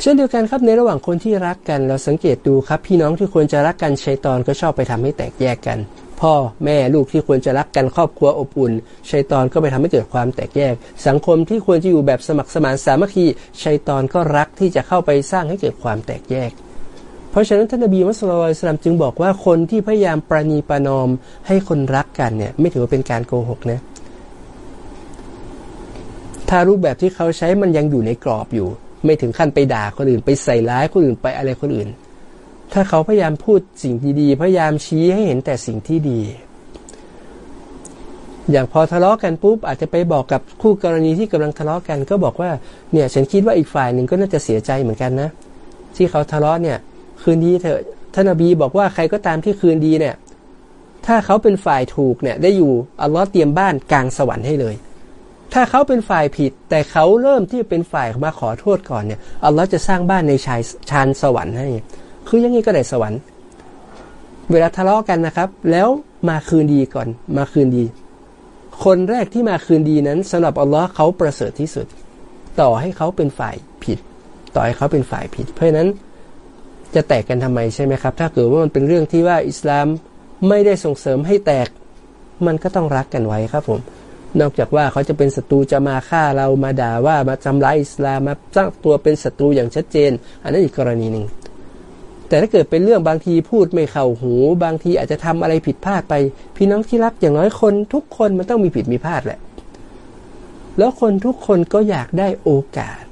A: เช่นเดียวกันครับในระหว่างคนที่รักกัน เราสังเกตดูครับ พี่น้องที่ควรจะรักกันชัยตอนก็ชอบไปทำให้แตกแยกกัน พ่อแม่ลูกที่ควรจะรักกันครอบครัวอบอุ่นชัยตอนก็ไปทำให้เกิดความแตกแยก สังคมที่ควรจะอยู่แบบสมัครสมานสามัคคีชัยตอนก็รักที่จะเข้าไปสร้างให้เกิดความแตกแยก เพราะฉะนั้นท่านนบีมุสลิมจึงบอกว่าคนที่พยายามประนีประนอมให้คนรักกันเนี่ยไม่ถือว่าเป็นการโกหกนะถ้ารูปแบบที่เขาใช้มันยังอยู่ในกรอบอยู่ ไม่ถึงขั้นไปด่าคนอื่น ไปใส่ร้ายคนอื่นไปอะไรคนอื่น ถ้าเขาพยายามพูดสิ่งดีๆพยายามชี้ให้เห็นแต่สิ่งที่ดี อย่างพอทะเลาะกันปุ๊บอาจจะไปบอกกับคู่กรณีที่กำลังทะเลาะกัน ก็บอกว่าเนี่ยฉันคิดว่าอีกฝ่ายหนึ่งก็น่าจะเสียใจเหมือนกันนะ ที่เขาทะเลาะเนี่ยคืนดีเถอะท่านอบีบอกว่าใครก็ตามที่คืนดีเนี่ยถ้าเขาเป็นฝ่ายถูกเนี่ยได้อยู่อัลลอฮ์เตรียมบ้านกลางสวรรค์ให้เลย ถ้าเขาเป็นฝ่ายผิด แต่เขาเริ่มที่เป็นฝ่ายมาขอโทษก่อนเนี่ยอัลลอฮ์จะสร้างบ้านในชายชานสวรรค์ให้ คือยังไงก็ได้สวรรค์ เวลาทะเลาะกันนะครับ แล้วมาคืนดีก่อน มาคืนดี คนแรกที่มาคืนดีนั้นสำหรับอัลลอฮ์เขาประเสริฐที่สุด ต่อให้เขาเป็นฝ่ายผิด ต่อให้เขาเป็นฝ่ายผิด เพราะฉะนั้นจะแตกกันทำไมใช่ไหมครับ ถ้าเกิดว่ามันเป็นเรื่องที่ว่าอิสลามไม่ได้ส่งเสริมให้แตก มันก็ต้องรักกันไว้ครับผม นอกจากว่าเขาจะเป็นศัตรูจะมาฆ่าเรามาด่าว่ามาทำร้ายอิสลามมาสร้างตัวเป็นศัตรูอย่างชัดเจน อันนั้นอีกกรณีหนึ่งแต่ถ้าเกิดเป็นเรื่องบางทีพูดไม่เข้าหู บางทีอาจจะทำอะไรผิดพลาดไป พี่น้องที่รักอย่างน้อยคน ทุกคนมันต้องมีผิดมีพลาดแหละ แล้วคนทุกคนก็อยากได้โอกาส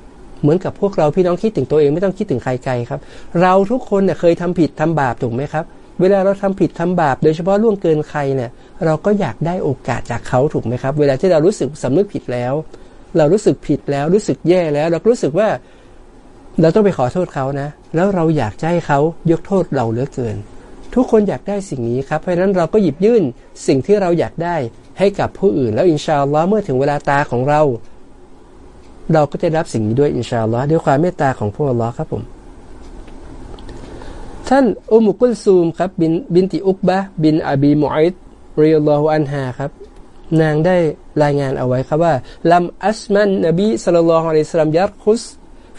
A: เหมือนกับพวกเราพี่น้องคิดถึงตัวเองไม่ต้องคิดถึงใครไกลครับ เราทุกคนเนี่ยเคยทำผิดทำบาปถูกไหมครับ เวลาเราทำผิดทำบาป โดยเฉพาะล่วงเกินใครเนี่ย เราก็อยากได้โอกาสจากเขาถูกไหมครับ เวลาที่เรารู้สึกสำนึกผิดแล้ว เรารู้สึกผิดแล้วรู้สึกแย่แล้ว เรารู้สึกว่า เราต้องไปขอโทษเขานะ แล้วเราอยากให้เขายกโทษเราเหลือเกิน ทุกคนอยากได้สิ่งนี้ครับ เพราะฉะนั้นเราก็หยิบยื่นสิ่งที่เราอยากได้ให้กับผู้อื่น แล้วอินชาอัลลอฮ์เมื่อถึงเวลาตาของเรา เราก็จะรับสิ่งนี้ด้วยإن شاء اللهด้วยความเมตตาของพระอัลลอฮ์ครับผมท่านอุมุกุลซูมครับบินบินติอุกบะบินอบีมุอิด رضي الله عنهاครับ นางได้รายงานเอาไว้ครับว่าلم أسمع النبي صلى الله عليه وسلم يرخص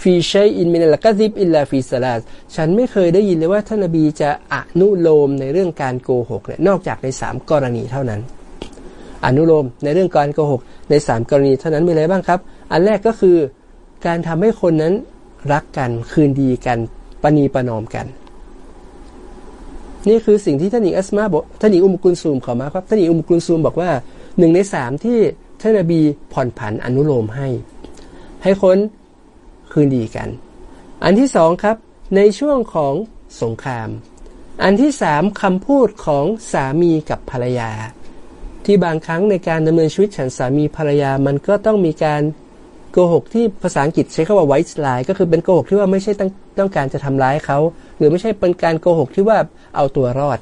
A: في شيء من الكذب إلا في ثلاثฉันไม่เคยได้ยินเลยว่าท่านนบีจะอนุโลมในเรื่องการโกหกเนี่ยนอกจากในสามกรณีเท่านั้น อนุโลมในเรื่องการโกหก ในสามกรณีเท่านั้นมีอะไรบ้างครับ อันแรกก็คือการทำให้คนนั้นรักกันคืนดีกันปณีประนอมกัน นี่คือสิ่งที่ท่านหญิงอัสมาบอกท่านหญิงอุมกุลซูมขอมาครับท่านหญิงอุมกุลซูมบอกว่าหนึ่งในสามที่ท่านนบีผ่อนผันอนุโลมให้ ให้คนคืนดีกัน อันที่สองครับ ในช่วงของสงคราม อันที่สามคำพูดของสามีกับภรรยา ที่บางครั้งในการดำเนินชีวิตฉันสามีภรรยามันก็ต้องมีการ โกหกที่ภาษาอังกฤษใช้คำว่า white lie ก็คือเป็นโกหกที่ว่าไม่ใช่ต้องต้องการจะทำร้ายเขา หรือไม่ใช่เป็นการโกหกที่ว่าเอาตัวรอด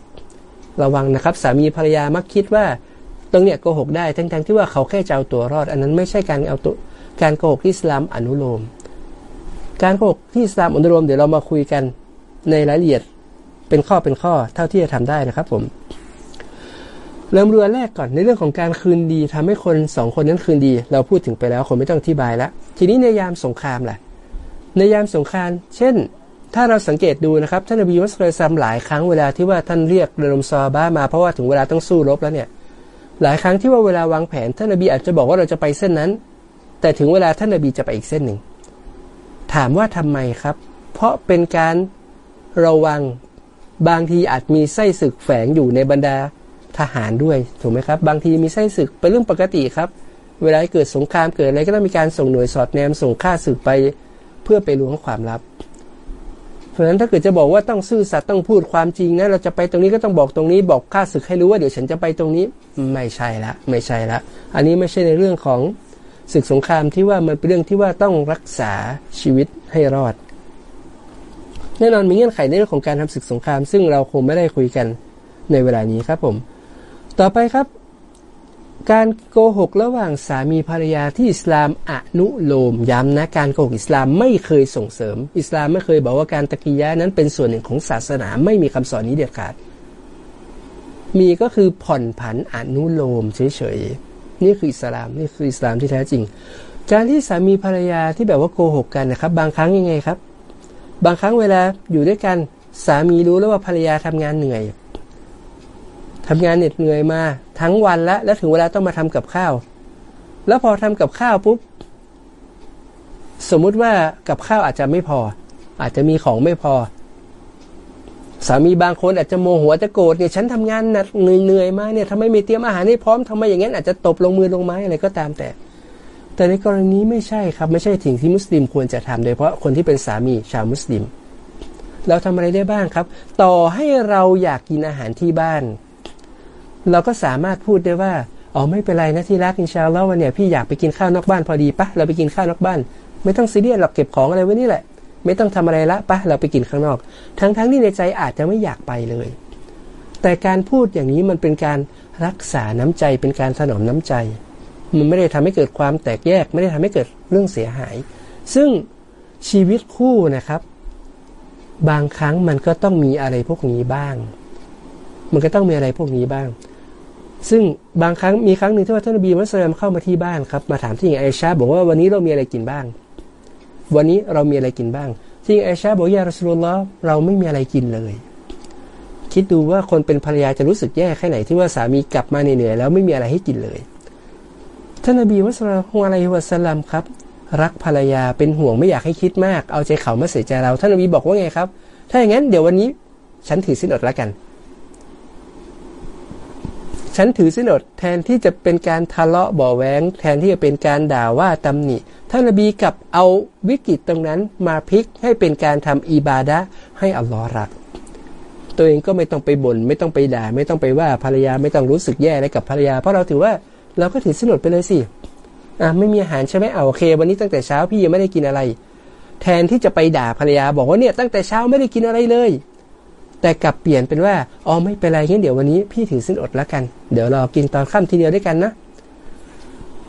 A: ระวังนะครับสามีภรรยามักคิดว่าตรงเนี้ยโกหกได้ทั้งๆที่ว่าเขาแค่จะเอาตัวรอด อันนั้นไม่ใช่การเอาตัวการโกหกที่อิสลามอนุโลม การโกหกที่อิสลามอนุโลมเดี๋ยวเรามาคุยกันในรายละเอียดเป็นข้อเป็นข้อเท่าที่จะทำได้นะครับผม เริ่มเรือแรกก่อนในเรื่องของการคืนดีทำให้คนสองคนนั้นคืนดี เราพูดถึงไปแล้วคนไม่ต้องอธิบายแล้วทีนี้ในยามสงครามแหละในยามสงคราม เช่น ถ้าเราสังเกตดูนะครับท่านนบีมุสเลิมหลายครั้งเวลาที่ว่าท่านเรียกระดมซอบ้ามาเพราะว่าถึงเวลาต้องสู้รบแล้วเนี่ยหลายครั้งที่ว่าเวลาวางแผนท่านนบีอาจจะบอกว่าเราจะไปเส้นนั้น แต่ถึงเวลาท่านนบีจะไปอีกเส้นหนึ่งถามว่าทำไมครับ เพราะเป็นการระวังบางทีอาจมีไส้ศึกแฝงอยู่ในบรรดา ทหารด้วยถูกไหมครับ บางทีมีไส้ศึกเป็นเรื่องปกติครับ เวลาเกิดสงครามเกิดอะไรก็ต้องมีการส่งหน่วยสอดแนมส่งข้าศึกไปเพื่อไปล้วงความลับ เพราะฉะนั้นถ้าเกิดจะบอกว่าต้องซื่อสัตย์ต้องพูดความจริงนะเราจะไปตรงนี้ก็ต้องบอกตรงนี้ บอกข้าศึกให้รู้ว่าเดี๋ยวฉันจะไปตรงนี้ไม่ใช่ละ ไม่ใช่ละ อันนี้ไม่ใช่ในเรื่องของศึกสงครามที่ว่ามันเป็นเรื่องที่ว่าต้องรักษาชีวิตให้รอด แน่นอนมีเงื่อนไขในเรื่องของการทำศึกสงคราม ซึ่งเราคงไม่ได้คุยกันในเวลานี้ครับผม ต่อไปครับ การโกหกระหว่างสามีภรรยาที่อิสลามอนุโลมย้ำนะการโกหกอิสลามไม่เคยส่งเสริม อิสลามไม่เคยบอกว่าการตะกียะนั้นเป็นส่วนหนึ่งของศาสนาไม่มีคำสอนนี้เด็ดขาด มีก็คือผ่อนผันอนุโลมเฉยๆนี่คืออิสลามนี่คืออิสลามที่แท้จริง การที่สามีภรรยาที่แบบว่าโกหกกันนะครับ บางครั้งยังไงครับ บางครั้งเวลาอยู่ด้วยกันสามีรู้แล้วว่าภรรยาทำงานเหนื่อย ทำงานเหน็ดเหนื่อยมา ทั้งวันแล้ว แล้วถึงเวลาต้องมาทำกับข้าว แล้วพอทำกับข้าวปุ๊บ สมมุติว่ากับข้าวอาจจะไม่พอ อาจจะมีของไม่พอ สามีบางคนอาจจะโมโหจะโกรธเนี่ยฉันทำงานหนักเหนื่อยมาเนี่ยทำไมไม่เตรียมอาหารให้พร้อมทำไมอย่างนั้นอาจจะตบลงมือลงไม้อะไรก็ตามแต่ แต่ในกรณีไม่ใช่ครับ ไม่ใช่สิ่งที่มุสลิมควรจะทำโดยเฉพาะคนที่เป็นสามีชาวมุสลิม เราทำอะไรได้บ้างครับ ต่อให้เราอยากกินอาหารที่บ้าน เราก็สามารถพูดได้ว่าอ๋อไม่เป็นไรนะที่รักอินชาอัลลอฮ์วันเนี่ยพี่อยากไปกินข้าวนอกบ้านพอดีปะเราไปกินข้าวนอกบ้าน ไม่ต้องซีเรียสหรอกเก็บของอะไรไว้นี่แหละ ไม่ต้องทำอะไรละปะเราไปกินข้างนอก ทั้งๆทที่ในใจอาจจะไม่อยากไปเลย แต่การพูดอย่างนี้มันเป็นการรักษาน้ำใจเป็นการถนอมน้ำใจ มันไม่ได้ทำให้เกิดความแตกแยก ไม่ได้ทำให้เกิดเรื่องเสียหาย ซึ่งชีวิตคู่นะครับ บางครั้งมันก็ต้องมีอะไรพวกนี้บ้าง มันก็ต้องมีอะไรพวกนี้บ้าง ซึ่งบางครั้งมีครั้งหนึ่งที่ว่าท่านนบีมุสลิมเข้ามาที่บ้านครับมาถามที่หญิงไอชาบอกว่าวันนี้เรามีอะไรกินบ้าง วันนี้เรามีอะไรกินบ้างที่หญิงไอชาบอกยารัสลุลลอเราไม่มีอะไรกินเลย คิดดูว่าคนเป็นภรรยาจะรู้สึกแย่แค่ไหนที่ว่าสามีกลับมาเหนื่อยแล้วไม่มีอะไรให้กินเลยท่านนบีมุสลิมฮุอะลัยฮิวะสลัมครับ รักภรรยาเป็นห่วงไม่อยากให้คิดมาก เอาใจเขามาใส่ใจเราท่านนบีบอกว่าไงครับ ถ้าอย่างนั้นเดี๋ยววันนี้ฉันถือสินอดแล้วกัน ฉันถือสินอดแทนที่จะเป็นการทะเลาะบ่อแวงแทนที่จะเป็นการด่าว่าตำหนิท่านนบีกับเอาวิกฤตตรงนั้นมาพลิกให้เป็นการทำอีบาดะให้อัลลอฮ์รัก ตัวเองก็ไม่ต้องไปบน่นไม่ต้องไปด่า ไม่ต้องไปว่าภรรยาไม่ต้องรู้สึกแย่อะไรกับภรรยา เพราะเราถือว่าเราก็ถือสินอดไปเลยสิอะไม่มีอาหารใช่ไหมเอาโอเค วันนี้ตั้งแต่เช้าพี่ยังไม่ได้กินอะไร แทนที่จะไปด่าภรรยาบอกว่าเนี่ยตั้งแต่เช้าไม่ได้กินอะไรเลย แต่กลับเปลี่ยนเป็นว่าอ๋อไม่เป็นไรงั้นเดี๋ยววันนี้พี่ถือสิ้นอดแล้วกัน เดี๋ยวเรากินตอนค่ำทีเดียวด้วยกันนะ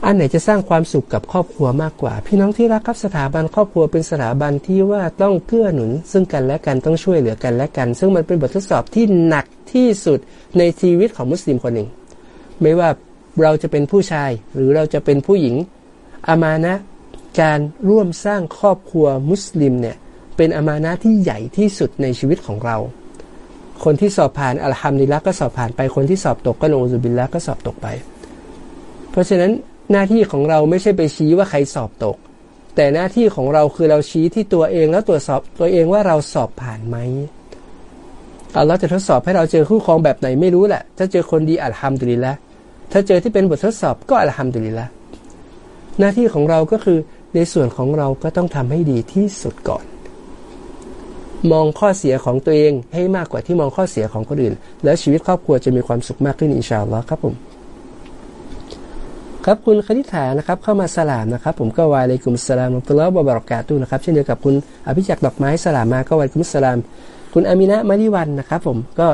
A: อันไหนจะสร้างความสุขกับครอบครัวมากกว่า พี่น้องที่รักครับสถาบันครอบครัวเป็นสถาบันที่ว่าต้องเกื้อหนุน ซึ่งกันและกันต้องช่วยเหลือกันและกัน ซึ่งมันเป็นบททดสอบที่หนักที่สุดในชีวิตของมุสลิมคนหนึ่ง ไม่ว่าเราจะเป็นผู้ชายหรือเราจะเป็นผู้หญิงอามานะการร่วมสร้างครอบครัวมุสลิมเนี่ยเป็นอามานะที่ใหญ่ที่สุดในชีวิตของเรา คนที่สอบผ่านอัลฮัมดุลิลละก็สอบผ่านไปคนที่สอบตกก็โนซุบิลละก็สอบตกไป เพราะฉะนั้นหน้าที่ของเราไม่ใช่ไปชี้ว่าใครสอบตก แต่หน้าที่ของเราคือเราชี้ที่ตัวเองแล้วตรวจสอบตัวเองว่าเราสอบผ่านไหมอัลลอฮ์จะทดสอบให้เราเจอคู่ครองแบบไหนไม่รู้แหละ ถ้าเจอคนดีอัลฮัมดุลิลละถ้าเจอที่เป็นบททดสอบก็อัลฮัมดุลิลละหน้าที่ของเราก็คือในส่วนของเราก็ต้องทำให้ดีที่สุดก่อน มองข้อเสียของตัวเองให้มากกว่าที่มองข้อเสียของคนอื่น แล้วชีวิตครอบครัวจะมีความสุขมากขึ้นอินชาอัลลอฮ์ครับผมครับคุณคณิษฐานะครับเข้ามาสลามนะครับ ผมก็วายเลยกุมสลามอัลลอฮ์บาบรักาตุนะครับเช่นเดียวกับคุณอภิจักดอกไม้สลามมาก็วายกุมสลาม คุณอามินะมาริวันนะครับ ผมก็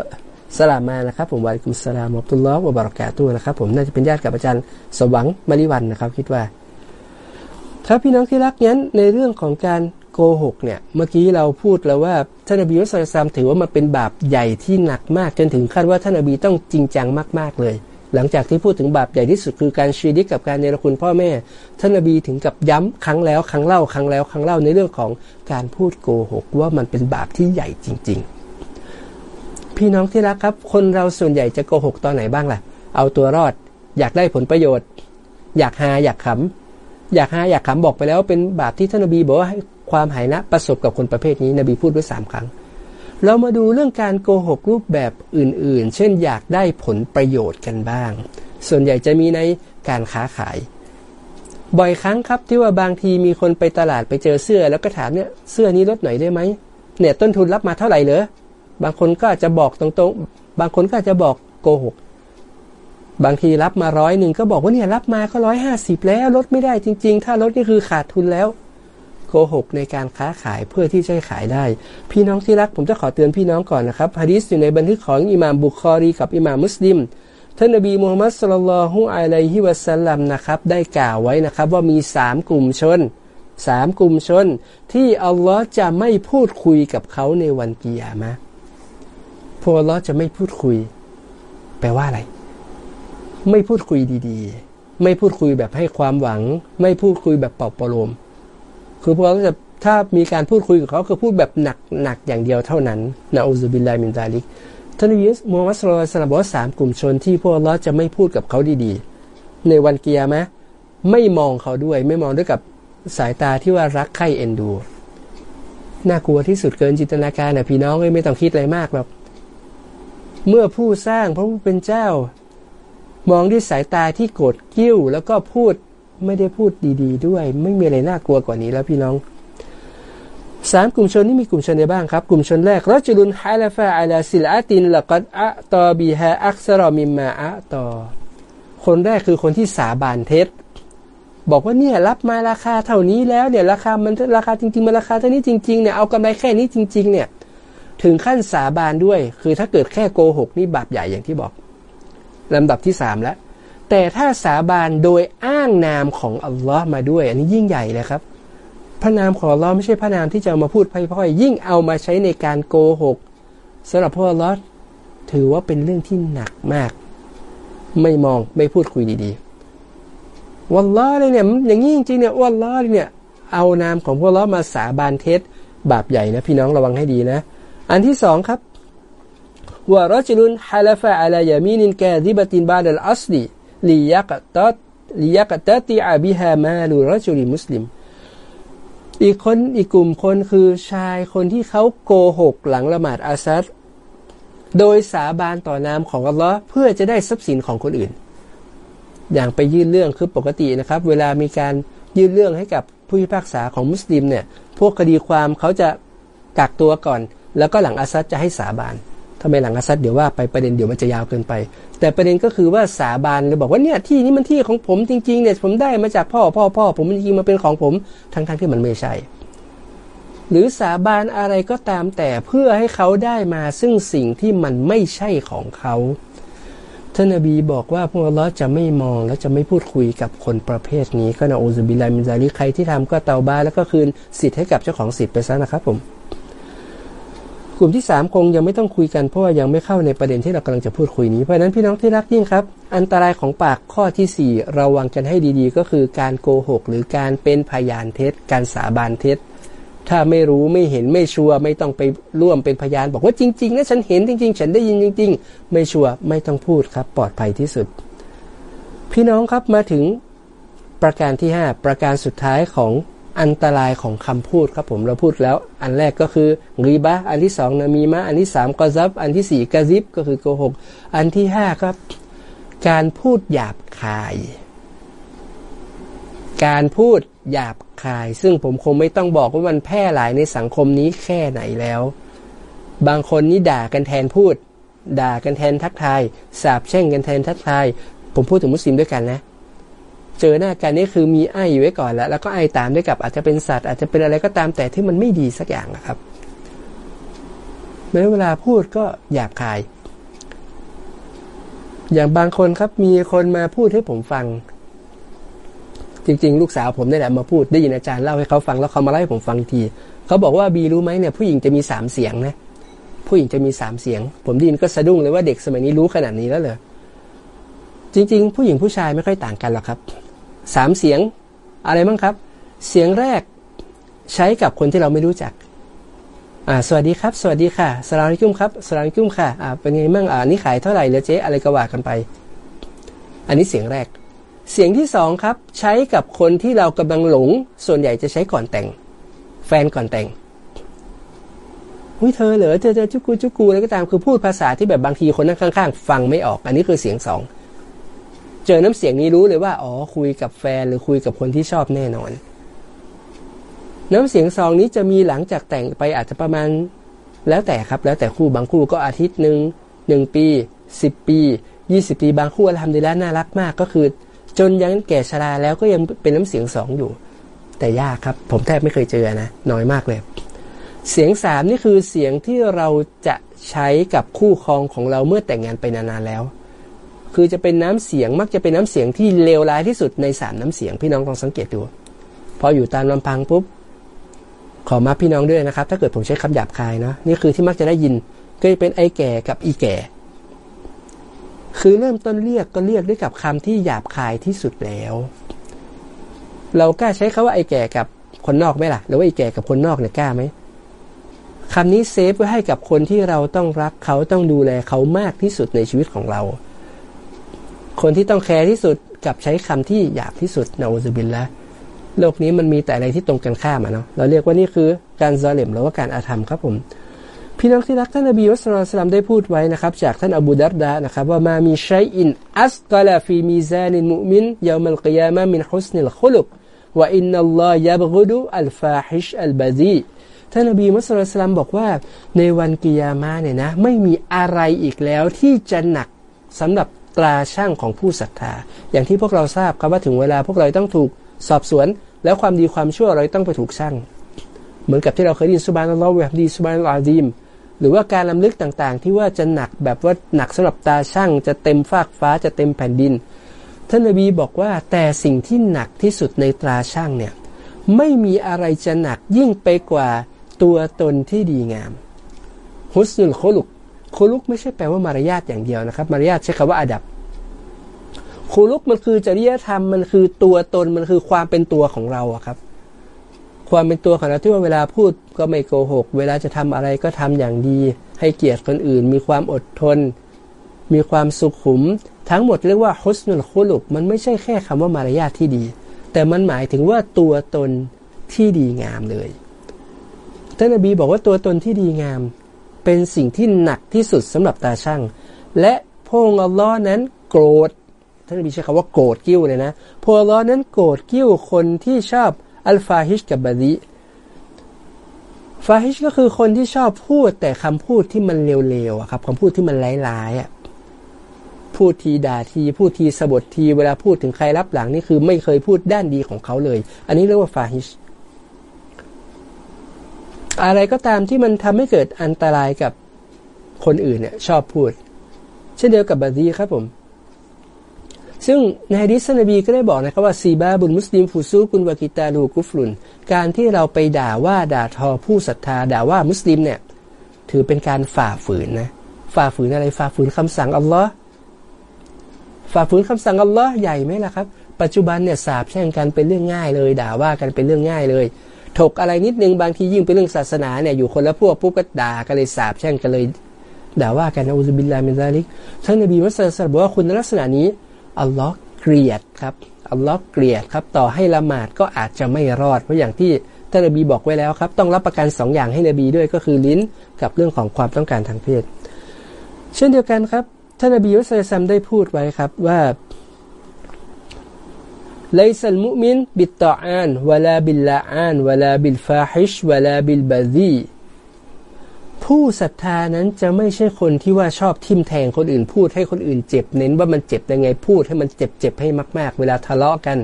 A: สลามมานะครับ ผมวายกุมสลามอัลลอฮ์บาบรักาตุนะครับ ผมน่าจะเป็นญาติกับอาจารย์สวังมาริวันนะครับ คิดว่า ครับพี่น้องที่รักงั้นในเรื่องของการ โกหกเนี่ย เมื่อกี้เราพูดแล้วว่าท่านนบีมุสลิมถือว่ามันเป็นบาปใหญ่ที่หนักมาก จนถึงขั้นว่าท่านนบีต้องจริงจังมากๆเลย หลังจากที่พูดถึงบาปใหญ่ที่สุดคือการชีดิกกับการเนรคุณพ่อแม่ ท่านนบีถึงกับย้ำครั้งแล้วครั้งเล่าครั้งแล้วครั้งเล่าในเรื่องของการพูดโกหก ว่ามันเป็นบาปที่ใหญ่จริง ๆ พี่น้องที่รักครับ คนเราส่วนใหญ่จะโกหกตอนไหนบ้างล่ะ เอาตัวรอด อยากได้ผลประโยชน์ อยากหาอยากขำอยากหาอยากขำบอกไปแล้วเป็นบาปที่ท่านนบีบอกว่า ความหายนะประสบกับคนประเภทนี้นบีพูดไว้สามครั้ง เรามาดูเรื่องการโกหกรูปแบบอื่นๆ เช่นอยากได้ผลประโยชน์กันบ้าง ส่วนใหญ่จะมีในการค้าขาย บ่อยครั้งครับที่ว่าบางทีมีคนไปตลาดไปเจอเสื้อ แล้วก็ถามเนี่ยเสื้อนี้ลดหน่อยได้ไหมเนี่ยต้นทุนรับมาเท่าไหร่เหรอบางคนก็อาจจะบอกตรงๆ บางคนก็อาจจะบอกโกหกบางทีรับมาร้อยหนึ่งก็บอกว่าเนี่ยรับมาก็ร้อยห้าสิบแล้วลดไม่ได้จริง ๆ ถ้าลดนี่คือขาดทุนแล้ว โกหกในการค้าขายเพื่อที่จะขายได้ พี่น้องที่รักผมจะขอเตือนพี่น้องก่อนนะครับฮะดิษอยู่ในบันทึกของอิหม่ามบุคอรีกับอิหม่ามมุสลิมท่านนบีมูฮัมมัดสุลลัลฮุอะลัยฮิวะสัลลัมนะครับได้กล่าวไว้นะครับว่ามีสามกลุ่มชนสามกลุ่มชน ที่อัลลอฮ์จะไม่พูดคุยกับเขาในวันกิยามะพวกอัลลอฮ์จะไม่พูดคุย แปลว่าอะไร ไม่พูดคุยดีๆ ไม่พูดคุยแบบให้ความหวัง ไม่พูดคุยแบบเป่าประโลม คือพวกเราจะถ้ามีการพูดคุยกับเขาคือพูดแบบหนักหนักอย่างเดียวเท่านั้นนะอูซุบิลลามินซาลิกท่านอิสมูฮัมมัดสุลตัลบอกว่าสามกลุ่มชนที่พวกเราจะไม่พูดกับเขาดีๆ ในวันเกียร์มะไม่มองเขาด้วย ไม่มองด้วยกับสายตาที่ว่ารักใคร่เอ็นดู น่ากลัวที่สุดเกินจินตนาการนะพี่น้องไม่ต้องคิดอะไรมากหรอกเมื่อผู้สร้างพระผู้เป็นเจ้า มองด้วยสายตาที่โกรธกิ้ว แล้วก็พูด ไม่ได้พูดดี ๆ ด้วย ไม่มีอะไรน่ากลัวกว่านี้แล้วพี่น้องสามกลุ่มชนนี่มีกลุ่มชนใดบ้างครับ กลุ่มชนแรกรจุลุนฮาลฟาอัลาซิลอาตินละกัดอะตอบีฮาอักซรอมิมมาอะตอ คนแรกคือคนที่สาบานเท็จ บอกว่าเนี่ยรับมาราคาเท่านี้แล้วเนี่ยราคามันราคาจริงๆมันราคาเท่านี้จริงๆเนี่ยเอากำไรแค่นี้จริง ๆ เนี่ยถึงขั้นสาบานด้วย คือถ้าเกิดแค่โกหกนี่บาปใหญ่อย่างที่บอกลำดับที่สามแล้ว แต่ถ้าสาบานโดยอ้างนามของอัลลอฮ์มาด้วย อันนี้ยิ่งใหญ่เลยครับ พระนามของอัลลอฮ์ไม่ใช่พระนามที่จะมาพูดพ่อยๆยิ่งเอามาใช้ในการโกหกสำหรับพวกอัลลอฮ์ถือว่าเป็นเรื่องที่หนักมาก ไม่มองไม่พูดคุยดีๆวัลลอฮ์เลยเนี่ยอย่างนี้จริงๆเนี่ยวัลลอฮ์เนี่ยเอานามของพวกอัลลอฮ์มาสาบานเท็จบาปใหญ่นะพี่น้องระวังให้ดีนะ อันที่สองครับว่ารจุลุนฮาลฟะอัลายามีนินกดิบตินบาดลอัสลี ลียักตัดลียักตัติอาบิฮามาลูรจุลิมุสลิม อีกคนอีกกลุ่มคนคือชายคนที่เขาโกหกหลังละหมาดอาซัดโดยสาบานต่อนามของอัลลอฮ์เพื่อจะได้ทรัพย์สินของคนอื่น อย่างไปยื่นเรื่องคือปกตินะครับ เวลามีการยื่นเรื่องให้กับผู้พิพากษาของมุสลิมเนี่ย พวกคดีความเขาจะกักตัวก่อน แล้วก็หลังอาซัดจะให้สาบาน ถ้าไมหลังอาซัดเดี๋ยวว่าไปประเด็นเดี๋ยวมันจะยาวเกินไป แต่ประเด็นก็คือว่าสาบานเลยบอกว่าเนี่ยที่นี้มันที่ของผมจริงๆเนี่ยผมได้มาจากพ่อพ่อพ่อผมจริงๆมาเป็นของผมทั้งๆทที่มันไม่ใช่ หรือสาบานอะไรก็ตามแต่เพื่อให้เขาได้มาซึ่งสิ่งที่มันไม่ใช่ของเขาท่านนบีบอกว่าพวกเราจะไม่มองและจะไม่พูดคุยกับคนประเภทนี้ก็นะอูซบิลลามินซาลีใครที่ทำก็เตาบาแล้วก็คืนสิทธิ์ให้กับเจ้าของสิทธิ์ไปซะนะครับผม กลุ่มที่ 3 คงยังไม่ต้องคุยกันเพราะว่ายังไม่เข้าในประเด็นที่เรากำลังจะพูดคุยนี้เพราะนั้นพี่น้องที่รักยิ่งครับ อันตรายของปากข้อที่ 4 ระวังกันให้ดีๆ ก็คือการโกหก หรือการเป็นพยานเท็จ การสาบานเท็จ ถ้าไม่รู้ไม่เห็นไม่ชัวร์ไม่ต้องไปร่วมเป็นพยาน บอกว่าจริงๆนะฉันเห็นจริง ๆ ฉันได้ยินจริง ๆ ไม่ชัวร์ไม่ต้องพูดครับ ปลอดภัยที่สุด พี่น้องครับมาถึงประการที่ 5 ประการสุดท้ายของ อันตรายของคำพูดครับผมเราพูดแล้ว อันแรกก็คือรีบะอันที่สองนามีมะอันที่สามกอซับอันที่สี่กะซิบก็คือโกหก อันที่ห้าครับ การพูดหยาบคาย การพูดหยาบคาย ซึ่งผมคงไม่ต้องบอกว่ามันแพร่หลายในสังคมนี้แค่ไหนแล้ว บางคนนี่ด่ากันแทนพูด ด่ากันแทนทักทายสาบแช่งกันแทนทักทาย ผมพูดถึงมุสลิมด้วยกันนะ เจอหน้ากันนี่คือมีไอ้อยู่ไว้ก่อนแล้ว แล้วก็ไอ้ตามด้วยกับอาจจะเป็นสัตว์ อาจจะเป็นอะไรก็ตามแต่ที่มันไม่ดีสักอย่างนะครับแม้เวลาพูดก็หยาบคาย อย่างบางคนครับมีคนมาพูดให้ผมฟัง จริง ๆ ลูกสาวผมนี่แหละมาพูดได้ยินอาจารย์เล่าให้เขาฟังแล้วเขามาเล่าให้ผมฟังทีเขาบอกว่าบีรู้ไหมเนี่ยผู้หญิงจะมีสามเสียงนะผู้หญิงจะมีสามเสียง ผมดินก็สะดุ้งเลยว่าเด็กสมัยนี้รู้ขนาดนี้แล้วเหรอจริง ๆ ผู้หญิงผู้ชายไม่ค่อยต่างกันหรอกครับ สามเสียงอะไรบ้างครับ เสียงแรกใช้กับคนที่เราไม่รู้จักสวัสดีครับ สวัสดีค่ะสลามิกุมครับสลามิกุมค่ะอ่าเป็นไงบ้างอ่านี่ขายเท่าไหร่เลยเจ๊อะไรก็ว่ากันไป อันนี้เสียงแรก เสียงที่สองครับ ใช้กับคนที่เรากำลังหลง ส่วนใหญ่จะใช้ก่อนแต่ง แฟนก่อนแต่งหุ้ยเธอเหรอเธอเธอจุกูจุกูอะไรก็ตามคือพูดภาษาที่แบบบางทีคนนั่งข้าง ๆ ฟังไม่ออก อันนี้คือเสียงสอง เจอน้ำเสียงนี้รู้เลยว่า อ๋อ คุยกับแฟนหรือคุยกับคนที่ชอบแน่นอน น้ำเสียงซองนี้จะมีหลังจากแต่งไปอาจจะประมาณ แล้วแต่ครับ แล้วแต่คู่บางคู่ก็อาทิตย์หนึ่งหนึ่งปีสิบปียี่สิบปีบางคู่ทำดีแล้วน่ารักมากก็คือ จนยังแก่ชราแล้วก็ยังเป็นน้ำเสียงสองอยู่ แต่ยากครับ ผมแทบไม่เคยเจอนะน้อยมากเลย เสียงสามนี่คือเสียงที่เราจะใช้กับคู่ครองของเราเมื่อแต่งงานไปนานๆแล้ว คือจะเป็นน้ำเสียงมักจะเป็นน้ำเสียงที่เลวร้ายที่สุดในสามน้ำเสียงพี่น้องลองสังเกตดูพออยู่ตามลำพังปุ๊บขอมาพี่น้องด้วยนะครับ ถ้าเกิดผมใช้คำหยาบคายนะนี่คือที่มักจะได้ยินก็จะเป็นไอ้แก่กับอีแก่ คือเริ่มต้นเรียกก็เรียกด้วยกับคำที่หยาบคายที่สุดแล้ว เรากล้าใช้คาว่าไอ้แก่กับคนนอกไหมล่ะหรือว่าไอ้แก่กับคนนอกเนี่ยกล้าไหมคำนี้เซฟไว้ให้กับคนที่เราต้องรักเขาต้องดูแลเขามากที่สุดในชีวิตของเรา คนที่ต้องแคร์ที่สุดกับใช้คำที่หยาบที่สุดนาอูซบินละโลกนี้มันมีแต่อะไรที่ตรงกันข้ามอะเนาะเราเรียกว่านี่คือการظالمหรือว่าการอาธรรมครับผม พี่น้องที่รักท่านนบีมุสลิมได้พูดไว้นะครับ จากท่านอบูดัรดานะครับ ว่าما من شيء أثقل في ميزان المؤمن يوم القيامة من حسن الخلق وإن الله يبغض الفاحش البذيءท่านนบีมุสลิมบอกว่า ในวันกิยามะเนี่ยนะ ไม่มีอะไรอีกแล้วที่จะหนักสำหรับ ตราชั่งของผู้ศรัทธา อย่างที่พวกเราทราบครับว่าถึงเวลาพวกเราต้องถูกสอบสวน แล้วความดีความชั่วเราต้องไปถูกช่างเหมือนกับที่เราเคยได้ยินสุบานอัลลอฮฺแบบดีสุบานอัลอาดีมหรือว่าการลำลึกต่างๆ ที่ว่าจะหนักแบบว่าหนักสำหรับตาช่างจะเต็มฟากฟ้าจะเต็มแผ่นดิน ท่านนบีบอกว่าแต่สิ่งที่หนักที่สุดในตราช่างเนี่ยไม่มีอะไรจะหนักยิ่งไปกว่าตัวตนที่ดีงาม ฮุสนุลโคลุก คูลุกไม่ใช่แปลว่ามารยาทอย่างเดียวนะครับ มารยาทใช้คำว่าอาดับคูลุกมันคือจริยธรรมมันคือตัวตนมันคือความเป็นตัวของเราครับ ความเป็นตัวของเราที่ว่าเวลาพูดก็ไม่โกหก เวลาจะทำอะไรก็ทำอย่างดี ให้เกียรติคนอื่น มีความอดทน มีความสุขุม ทั้งหมดเรียกว่าฮุสนุลคูลุกมันไม่ใช่แค่คำว่ามารยาทที่ดี แต่มันหมายถึงว่าตัวตนที่ดีงามเลยท่านนบีบอกว่าตัวตนที่ดีงาม เป็นสิ่งที่หนักที่สุดสำหรับตาช่าง และพระองค์อัลลอฮ์นั้นโกรธท่านนบีใช้คำว่าโกรธกริ้วเลยนะพระองค์อัลลอฮ์นั้นโกรธกริ้วคนที่ชอบالفاحش กับ بذيء فاحشก็คือคนที่ชอบพูดแต่คำพูดที่มันเลวๆครับคำพูดที่มันร้ายๆอะพูดทีด่าทีพูดทีสบถทีเวลาพูดถึงใครลับหลังนี่คือไม่เคยพูดด้านดีของเขาเลย อันนี้เรียกว่าفاحش อะไรก็ตามที่มันทำให้เกิดอันตรายกับคนอื่นเนี่ยชอบพูด เช่นเดียวกับบาดีครับผม ซึ่งในฮะดิษนบีก็ได้บอกนะครับว่าซีบาบุลมุสลิมฟูซูกุนวากิตาลูกุฟลุน การที่เราไปด่าว่าด่าทอผู้ศรัทธา ด่าว่ามุสลิมเนี่ยถือเป็นการฝ่าฝืนนะฝ่าฝืนอะไรฝ่าฝืนคำสั่งอัลลอฮ์ฝ่าฝืนคำสั่งอัลลอฮ์ใหญ่ไหมล่ะครับ ปัจจุบันเนี่ยสาบแช่งกันเป็นเรื่องง่ายเลย ด่าว่ากันเป็นเรื่องง่ายเลย ถกอะไรนิดนึงบางทียิ่งเป็นเรื่องศาสนาเนี่ยอยู่คนละพวกปุ๊บก็ด่ากันเลยสาบแช่งกันเลยด่าว่ากันนะอุซบิลลามินซาลิกท่านนบีมุสลิมบอกว่าคุณลักษณะนี้อัลลอฮ์เกลียดครับอัลลอฮ์เกลียดครับต่อให้ละหมาดก็อาจจะไม่รอดเพราะอย่างที่ท่านนบีบอกไว้แล้วครับ ต้องรับประกันสองอย่างให้นบีด้วยก็คือลิ้นกับเรื่องของความต้องการทางเพศ เช่นเดียวกันครับท่านนบีมุสลิมได้พูดไว้ครับว่า ليس المؤمن بالطعان ولا باللعان ولا بالفاحش ولا بالبذيء ผู้ศรัทธานั้นจะไม่ใช่คนที่ว่าชอบทิมแทงคนอื่นพูดให้คนอื่นเจ็บเน้นว่ามันเจ็บยังไงพูดให้มันเจ็บเจ็บให้มากๆ เวลาทะเลาะกัน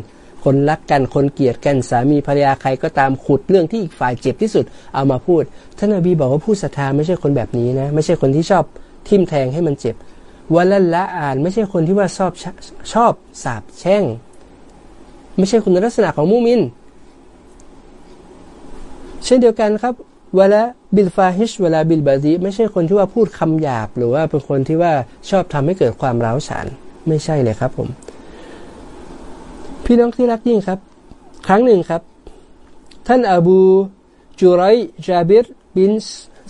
A: คนรักกันคนเกลียดกันสามีภรรยาใครก็ตามขุดเรื่องที่อีกฝ่ายเจ็บที่สุดเอามาพูดท่านอบีบอกว่าผู้ศรัทธาไม่ใช่คนแบบนี้นะ ไม่ใช่คนที่ชอบทิมแทงให้มันเจ็บวลละอ่านไม่ใช่คนที่ว่าชอบชอบสาบแช่ง ไม่ใช่คุณลักษณะของمؤمن เช่นเดียวกันครับولا بالفاحش ولا بالبذيءไม่ใช่คนที่ว่าพูดคำหยาบ หรือว่าเป็นคนที่ว่าชอบทำให้เกิดความร้าวฉาน ไม่ใช่เลยครับผม พี่น้องที่รักยิ่งครับ ครั้งหนึ่งครับ ท่านอบูจูไรจาบิรบิน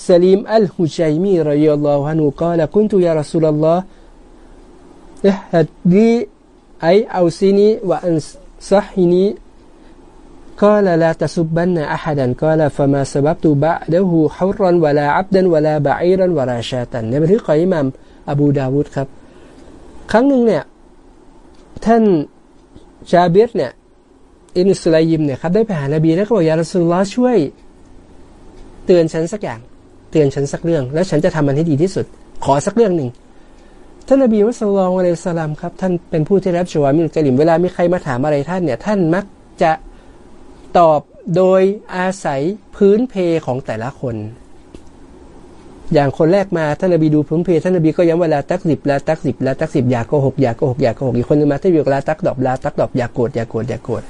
A: สลีมอัลฮุจัยมีรอยลลอฮุฮานุกล่าวกุนตุยารสุลลอฮ์ฮัดดีไอเอาซินีวะอัน صحني قال لا تسبن أحدا قال فما سببت بعده حرا ولا عبدا ولا بعيرا ولا شاة ในบันทึกของอิหม่ามอบูดาวุดครับ ครั้งหนึ่งเนี่ย ท่านจาเบียเนี่ย อินสุลัยิมเนี่ยครับได้ไปหานบีแล้วก็บอกยารสุลลอช่วย เตือนฉันสักอย่าง เตือนฉันสักเรื่อง แล้วฉันจะทำมันให้ดีที่สุด ขอสักเรื่องหนึ่ง ท่านนบีมุสลิมอะลัยสลามครับท่านเป็นผู้ที่รับชวามิลกลิมเวลามีใครมาถามอะไรท่านเนี่ยท่านมักจะตอบโดยอาศัยพื้นเพของแต่ละคน อย่างคนแรกมาท่านนบีดูพื้นเพท่านนบีก็ย้ำเวลาตักสิบลาตักสิบลาตักสิบอย่าโกหกอย่าโกหกอย่าโกหกอีกคนนึงมาท่านบีกลาตักดอบลาตักดอบอย่าโกรธอย่าโกรธอย่าโกรธ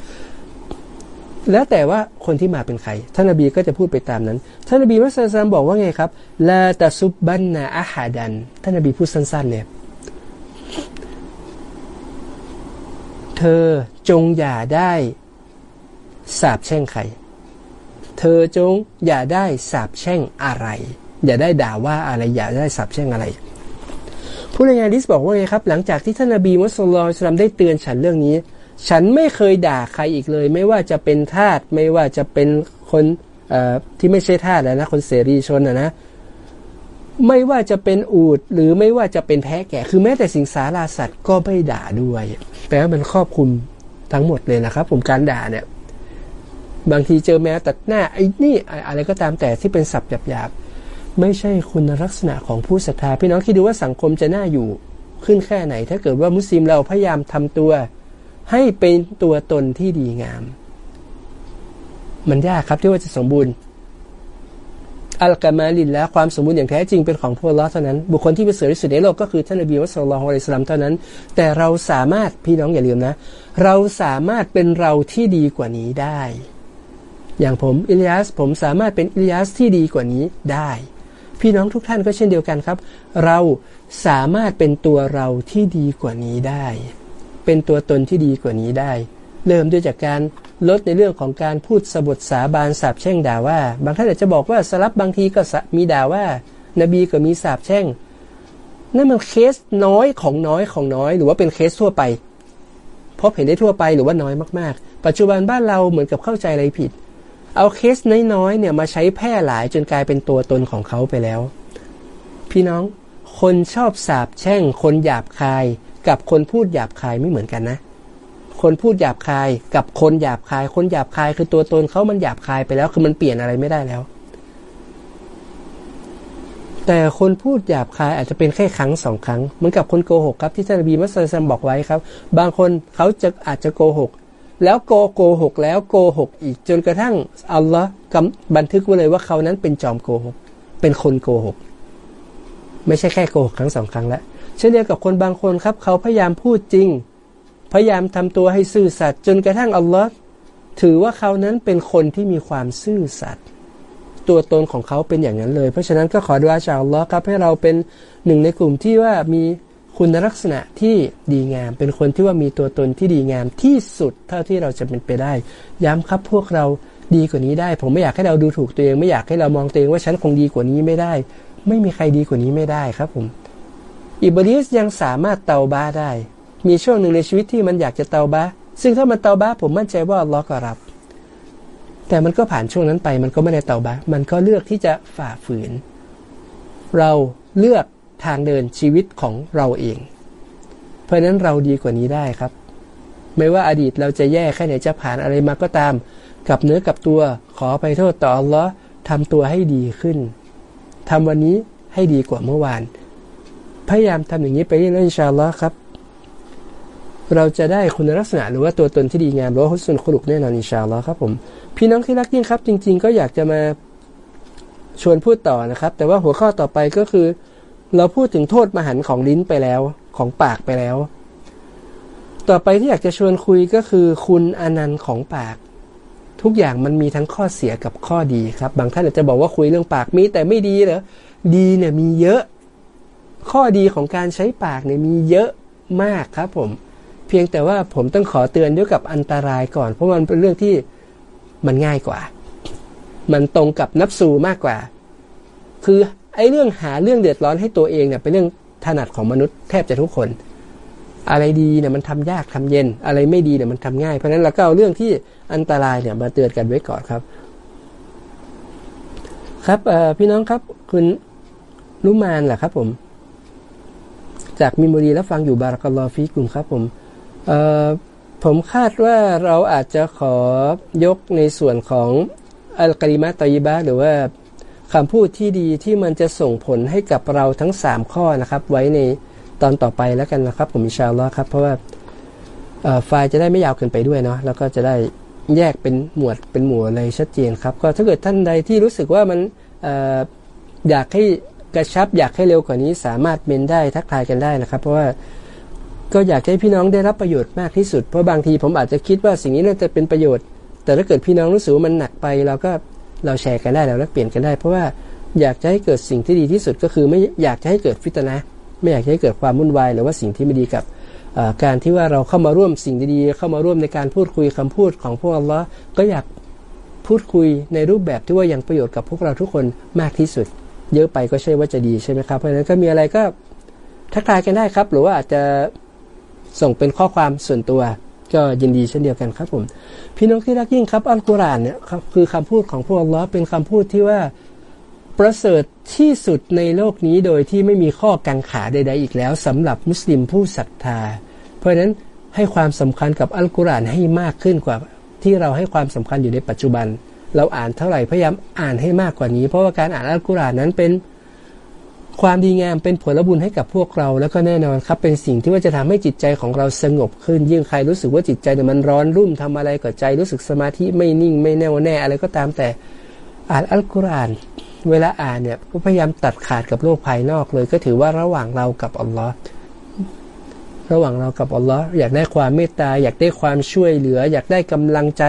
A: แล้วแต่ว่าคนที่มาเป็นใคร ท่านนบีก็จะพูดไปตามนั้น ท่านนบีมุสลิมบอกว่าไงครับลาตาซุบบันนาอาฮาดัน ท่านนบีพูดสั้นๆเนี่ย เธอจงอย่าได้สาบแช่งใคร เธอจงอย่าได้สาบแช่งอะไร อย่าได้ด่าว่าอะไร อย่าได้สาบแช่งอะไร ผู้รายงานดิสบอกว่าไงครับ หลังจากที่ท่านนบีมุสลิมได้เตือนฉันเรื่องนี้ ฉันไม่เคยด่าใครอีกเลย ไม่ว่าจะเป็นทาส ไม่ว่าจะเป็นคนที่ไม่ใช่ทาสนะคนเสรีชนนะนะ ไม่ว่าจะเป็นอูดหรือไม่ว่าจะเป็นแพะแกะ คือแม้แต่สิงสาราสัตว์ก็ไม่ด่าด้วย แปลว่ามันครอบคลุมทั้งหมดเลยนะครับ ผมการด่าเนี่ย บางทีเจอแมวตัดหน้าไอ้นี่อะไรก็ตามแต่ที่เป็นศัพท์หยาบๆไม่ใช่คุณลักษณะของผู้ศรัทธาพี่น้องคิดดูว่าสังคมจะน่าอยู่ขึ้นแค่ไหน ถ้าเกิดว่ามุสลิมเราพยายามทำตัว ให้เป็นตัวตนที่ดีงาม มันยากครับที่ว่าจะสมบูรณ์ อัลกามาลินแล้วความสมบูรณ์อย่างแท้จริงเป็นของพระลอเท่านั้น บุคคลที่เป็นเสรีที่สุดในโลกก็คือท่านนบีมุสลิมอะลัยสลามเท่านั้น แต่เราสามารถพี่น้องอย่าลืมนะ เราสามารถเป็นเราที่ดีกว่านี้ได้ อย่างผมอิลยาสผมสามารถเป็นอิลยาสที่ดีกว่านี้ได้ พี่น้องทุกท่านก็เช่นเดียวกันครับ เราสามารถเป็นตัวเราที่ดีกว่านี้ได้ เป็นตัวตนที่ดีกว่านี้ได้ เริ่มด้วยจากการลดในเรื่องของการพูดสบทสาบานสาบแช่งด่าว่า บางท่านอาจจะบอกว่าสลับบางทีก็มีด่าว่า นบีก็มีสาบแช่งนั่นมันเคสน้อยของน้อยของน้อย หรือว่าเป็นเคสทั่วไปพบเห็นได้ทั่วไปหรือว่าน้อยมากๆ ปัจจุบันบ้านเราเหมือนกับเข้าใจอะไรผิด เอาเคสน้อยๆเนี่ยมาใช้แพร่หลายจนกลายเป็นตัวตนของเขาไปแล้ว พี่น้อง คนชอบสาบแช่ง คนหยาบคาย กับคนพูดหยาบคายไม่เหมือนกันนะ คนพูดหยาบคายกับคนหยาบคาย คนหยาบคายคือตัวตนเขามันหยาบคายไปแล้ว คือมันเปลี่ยนอะไรไม่ได้แล้ว แต่คนพูดหยาบคายอาจจะเป็นแค่ครั้งสองครั้งเหมือนกับคนโกหกครับที่ท่านบีมัสลิมบอกไว้ครับ บางคนเขาจะอาจจะโกหก แล้วโกโกหกแล้วโกหกอีกจนกระทั่งอัลลอฮ์บันทึกไว้เลยว่าเขานั้นเป็นจอมโกหก เป็นคนโกหก ไม่ใช่แค่โกหกครั้งสองครั้งแล้วเช่นเดียวกับคนบางคนครับ เขาพยายามพูดจริง พยายามทำตัวให้ซื่อสัตย์จนกระทั่งอัลลอฮ์ถือว่าเขานั้นเป็นคนที่มีความซื่อสัตย์ตัวตนของเขาเป็นอย่างนั้นเลย เพราะฉะนั้นก็ขอดูอาจากอัลลอฮ์ครับให้เราเป็นหนึ่งในกลุ่มที่ว่ามีคุณลักษณะที่ดีงาม เป็นคนที่ว่ามีตัวตนที่ดีงามที่สุดเท่าที่เราจะเป็นไปได้ ย้ำครับพวกเราดีกว่านี้ได้ ผมไม่อยากให้เราดูถูกตัวเอง ไม่อยากให้เรามองตัวเองว่าฉันคงดีกว่านี้ไม่ได้ ไม่มีใครดีกว่านี้ไม่ได้ครับผมอิบลิสยังสามารถเตาบ้าได้ มีช่วงหนึ่งในชีวิตที่มันอยากจะเตาบะซึ่งถ้ามันเตาบ้าผมมั่นใจว่าลลอก็รับ แต่มันก็ผ่านช่วงนั้นไป มันก็ไม่ได้เตาบ้ามันก็เลือกที่จะฝ่าฝืน เราเลือกทางเดินชีวิตของเราเอง เพราะนั้นเราดีกว่านี้ได้ครับ ไม่ว่าอดีตเราจะแย่แค่ไหนจะผ่านอะไรมาก็ตาม กับเนื้อกับตัวขอไปโทษต่ออัลลอฮ์ทำตัวให้ดีขึ้นทำวันนี้ให้ดีกว่าเมื่อวาน พยายามทำอย่างนี้ไปเรื่อยๆอินชาอัลลอฮ์ครับ เราจะได้คุณลักษณะหรือว่าตัวตนที่ดีงามหรือว่าฮุสนคุลุกแน่นอนอินชาอัลลอฮ์ครับผมพี่น้องที่รักยิ่งครับ จริง ๆ ก็อยากจะมาชวนพูดต่อนะครับ แต่ว่าหัวข้อต่อไปก็คือ เราพูดถึงโทษมหันของลิ้นไปแล้วของปากไปแล้ว ต่อไปที่อยากจะชวนคุยก็คือ คุณอนันต์ของปาก ทุกอย่างมันมีทั้งข้อเสียกับข้อดีครับ บางท่านอาจจะบอกว่าคุยเรื่องปากมีแต่ไม่ดีเหรอดีเนี่ยมีเยอะ ข้อดีของการใช้ปากเนี่ยมีเยอะมากครับผม เพียงแต่ว่าผมต้องขอเตือนด้วยกับอันตรายก่อน เพราะมันเป็นเรื่องที่มันง่ายกว่า มันตรงกับนับสูมากกว่า คือไอ้เรื่องหาเรื่องเดือดร้อนให้ตัวเองเนี่ยเป็นเรื่องถนัดของมนุษย์แทบจะทุกคน อะไรดีเนี่ยมันทำยากทำเย็น อะไรไม่ดีเนี่ยมันทำง่าย เพราะฉะนั้นเราก็เอาเรื่องที่อันตรายเนี่ยมาเตือนกันไว้ก่อนครับ ครับพี่น้องครับคุณลุมานแหละครับผม จากมิมโมรีแล้วฟังอยู่บารักลอฟีกุมครับผม ผมคาดว่าเราอาจจะขอยกในส่วนของอัลกริมาตอยบาหรือว่าคำพูดที่ดีที่มันจะส่งผลให้กับเราทั้ง 3 ข้อนะครับ ไว้ในตอนต่อไปแล้วกันนะครับ ผมอิชาลอครับ เพราะว่าไฟล์จะได้ไม่ยาวเกินไปด้วยเนาะแล้วก็จะได้แยกเป็นหมวดเป็นหมวดเลยชัดเจนครับ ก็ถ้าเกิดท่านใดที่รู้สึกว่ามันออยากให้กระชับอยากให้เร็วกว่านี้สามารถเมนได้ทักทายกันได้นะครับ เพราะว่า ก็อยากให้พี่น้องได้รับประโยชน์มากที่สุด เพราะบางทีผมอาจจะคิดว่าสิ่งนี้น่าจะเป็นประโยชน์ แต่ถ้าเกิดพี่น้องรู้สึกว่ามันหนักไป เราก็เราแชร์กันได้เราแลกเปลี่ยนกันได้ เพราะว่าอยากจะให้เกิดสิ่งที่ดีที่สุดก็คือไม่อยากจะให้เกิดฟิตนะ ไม่อยากให้เกิดความวุ่นวายหรือว่าสิ่งที่ไม่ดีกับการที่ว่าเราเข้ามาร่วมสิ่งดีๆเข้ามาร่วมในการพูดคุยคำพูดของพวกอัลลอฮ์ก็อยากพูดคุยในรูปแบบที่ว่ายังประโยชน์กับพวกเราทุกคนมากที่สุด เยอะไปก็ใช่ว่าจะดีใช่ไหมครับเพราะฉะนั้นก็มีอะไรก็ทักทายกันได้ครับ หรือว่าอาจจะ ส่งเป็นข้อความส่วนตัว ก็ยินดีเช่นเดียวกันครับผม พี่น้องที่รักยิ่งครับ อัลกุรอานเนี่ยคือคำพูดของพวกอัลลอฮ์เป็นคำพูดที่ว่าประเสริฐที่สุดในโลกนี้โดยที่ไม่มีข้อกังขาใด ๆ อีกแล้วสำหรับมุสลิมผู้ศรัทธา เพราะฉะนั้นให้ความสำคัญกับอัลกุรอานให้มากขึ้นกว่าที่เราให้ความสำคัญอยู่ในปัจจุบัน เราอ่านเท่าไหร่พยายามอ่านให้มากกว่านี้ เพราะว่าการอ่านอัลกุรอานนั้นเป็น ความดีงามเป็นผลบุญให้กับพวกเรา แล้วก็แน่นอนครับเป็นสิ่งที่ว่าจะทำให้จิตใจของเราสงบขึ้น ยิ่งใครรู้สึกว่าจิตใจเนี่ยมันร้อนรุ่มทำอะไรก็ใจรู้สึกสมาธิไม่นิ่งไม่แน่วแน่อะไรก็ตามแต่อ่านอัลกุรอานเวลาอ่านเนี่ยก็พยายามตัดขาดกับโลกภายนอกเลย ก็ถือว่าระหว่างเรากับอัลลอฮ์ระหว่างเรากับอัลลอฮ์อยากได้ความเมตตาอยากได้ความช่วยเหลือ อยากได้กำลังใจ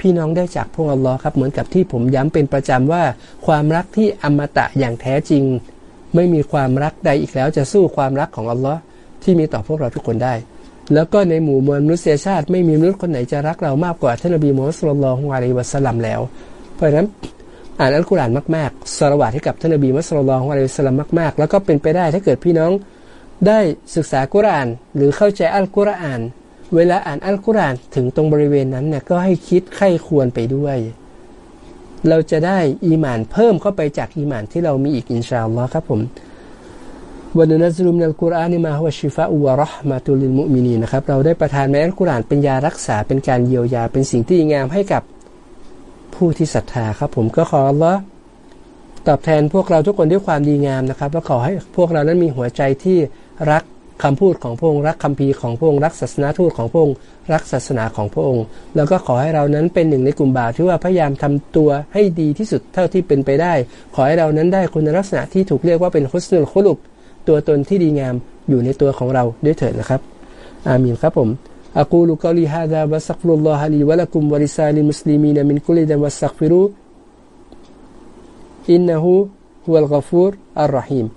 A: พี่น้องได้จากพวกอัลลอฮ์ครับเหมือนกับที่ผมย้ำเป็นประจำว่า ความรักที่อมตะอย่างแท้จริง ไม่มีความรักใดอีกแล้ว จะสู้ความรักของอัลลอฮ์ที่มีต่อพวกเราทุกคนได้ แล้วก็ในหมู่มวลมนุษยชาติ ไม่มีมนุษย์คนไหนจะรักเรามากกว่าท่านนบีมูฮัมมัดสุลลัลฮุอะลัยวะสลัมแล้ว เพราะฉะนั้นอ่านอัลกุรอานมากๆสรวัตให้กับท่านนบีมุสลิมของอะลัยฮิสลามมากๆ แล้วก็เป็นไปได้ถ้าเกิดพี่น้องได้ศึกษากุรอาน หรือเข้าใจอัลกุรอาน เวลาอ่านอัลกุรอานถึงตรงบริเวณนั้นเนี่ยก็ให้คิดไข้ควรไปด้วย เราจะได้อีหมานเพิ่มเข้าไปจากอีหมานที่เรามีอีกอินชาอัลลอฮ์ครับผมวันนัซลุมในอัลกุรอานมาฮวชิฟะอุวะรห์มาตุลิลมุมินีนะครับเราได้ประทานในอัลกุรอานเป็นยารักษาเป็นการเยียวยาเป็นสิ่งที่งามให้กับผู้ที่ศรัทธาครับผมก็ขอละตอบแทนพวกเราทุกคนด้วยความดีงามนะครับและขอให้พวกเรานั้นมีหัวใจที่รัก คำพูดของพระองค์รักคำพีของพระองค์รักศาสนาทูตของพระองค์รักศาสนาของพระองค์ แล้วก็ขอให้เรานั้นเป็นหนึ่งในกลุ่มบ่าวที่ว่าพยายามทำตัวให้ดีที่สุดเท่าที่เป็นไปได้ ขอให้เรานั้นได้คุณลักษณะที่ถูกเรียกว่าเป็นฮุสนุลคุลุกตัวตนที่ดีงามอยู่ในตัวของเราด้วยเถิดนะครับ อามีนครับผม أقول قولي هذا واستغفر الله لي ولكم ولسائر المسلمين من كل ذنب واستغفروه إنه هو الغفور الرحيم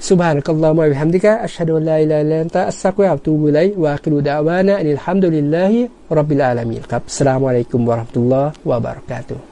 A: subhanakallah wa bihamdika ashhadu an la ilaha illa anta astaghfiruka wa atubu ilaihi wa aqulu da'wana alhamdulillahi rabbil alamin. Assalamualaikum warahmatullahi wabarakatuh.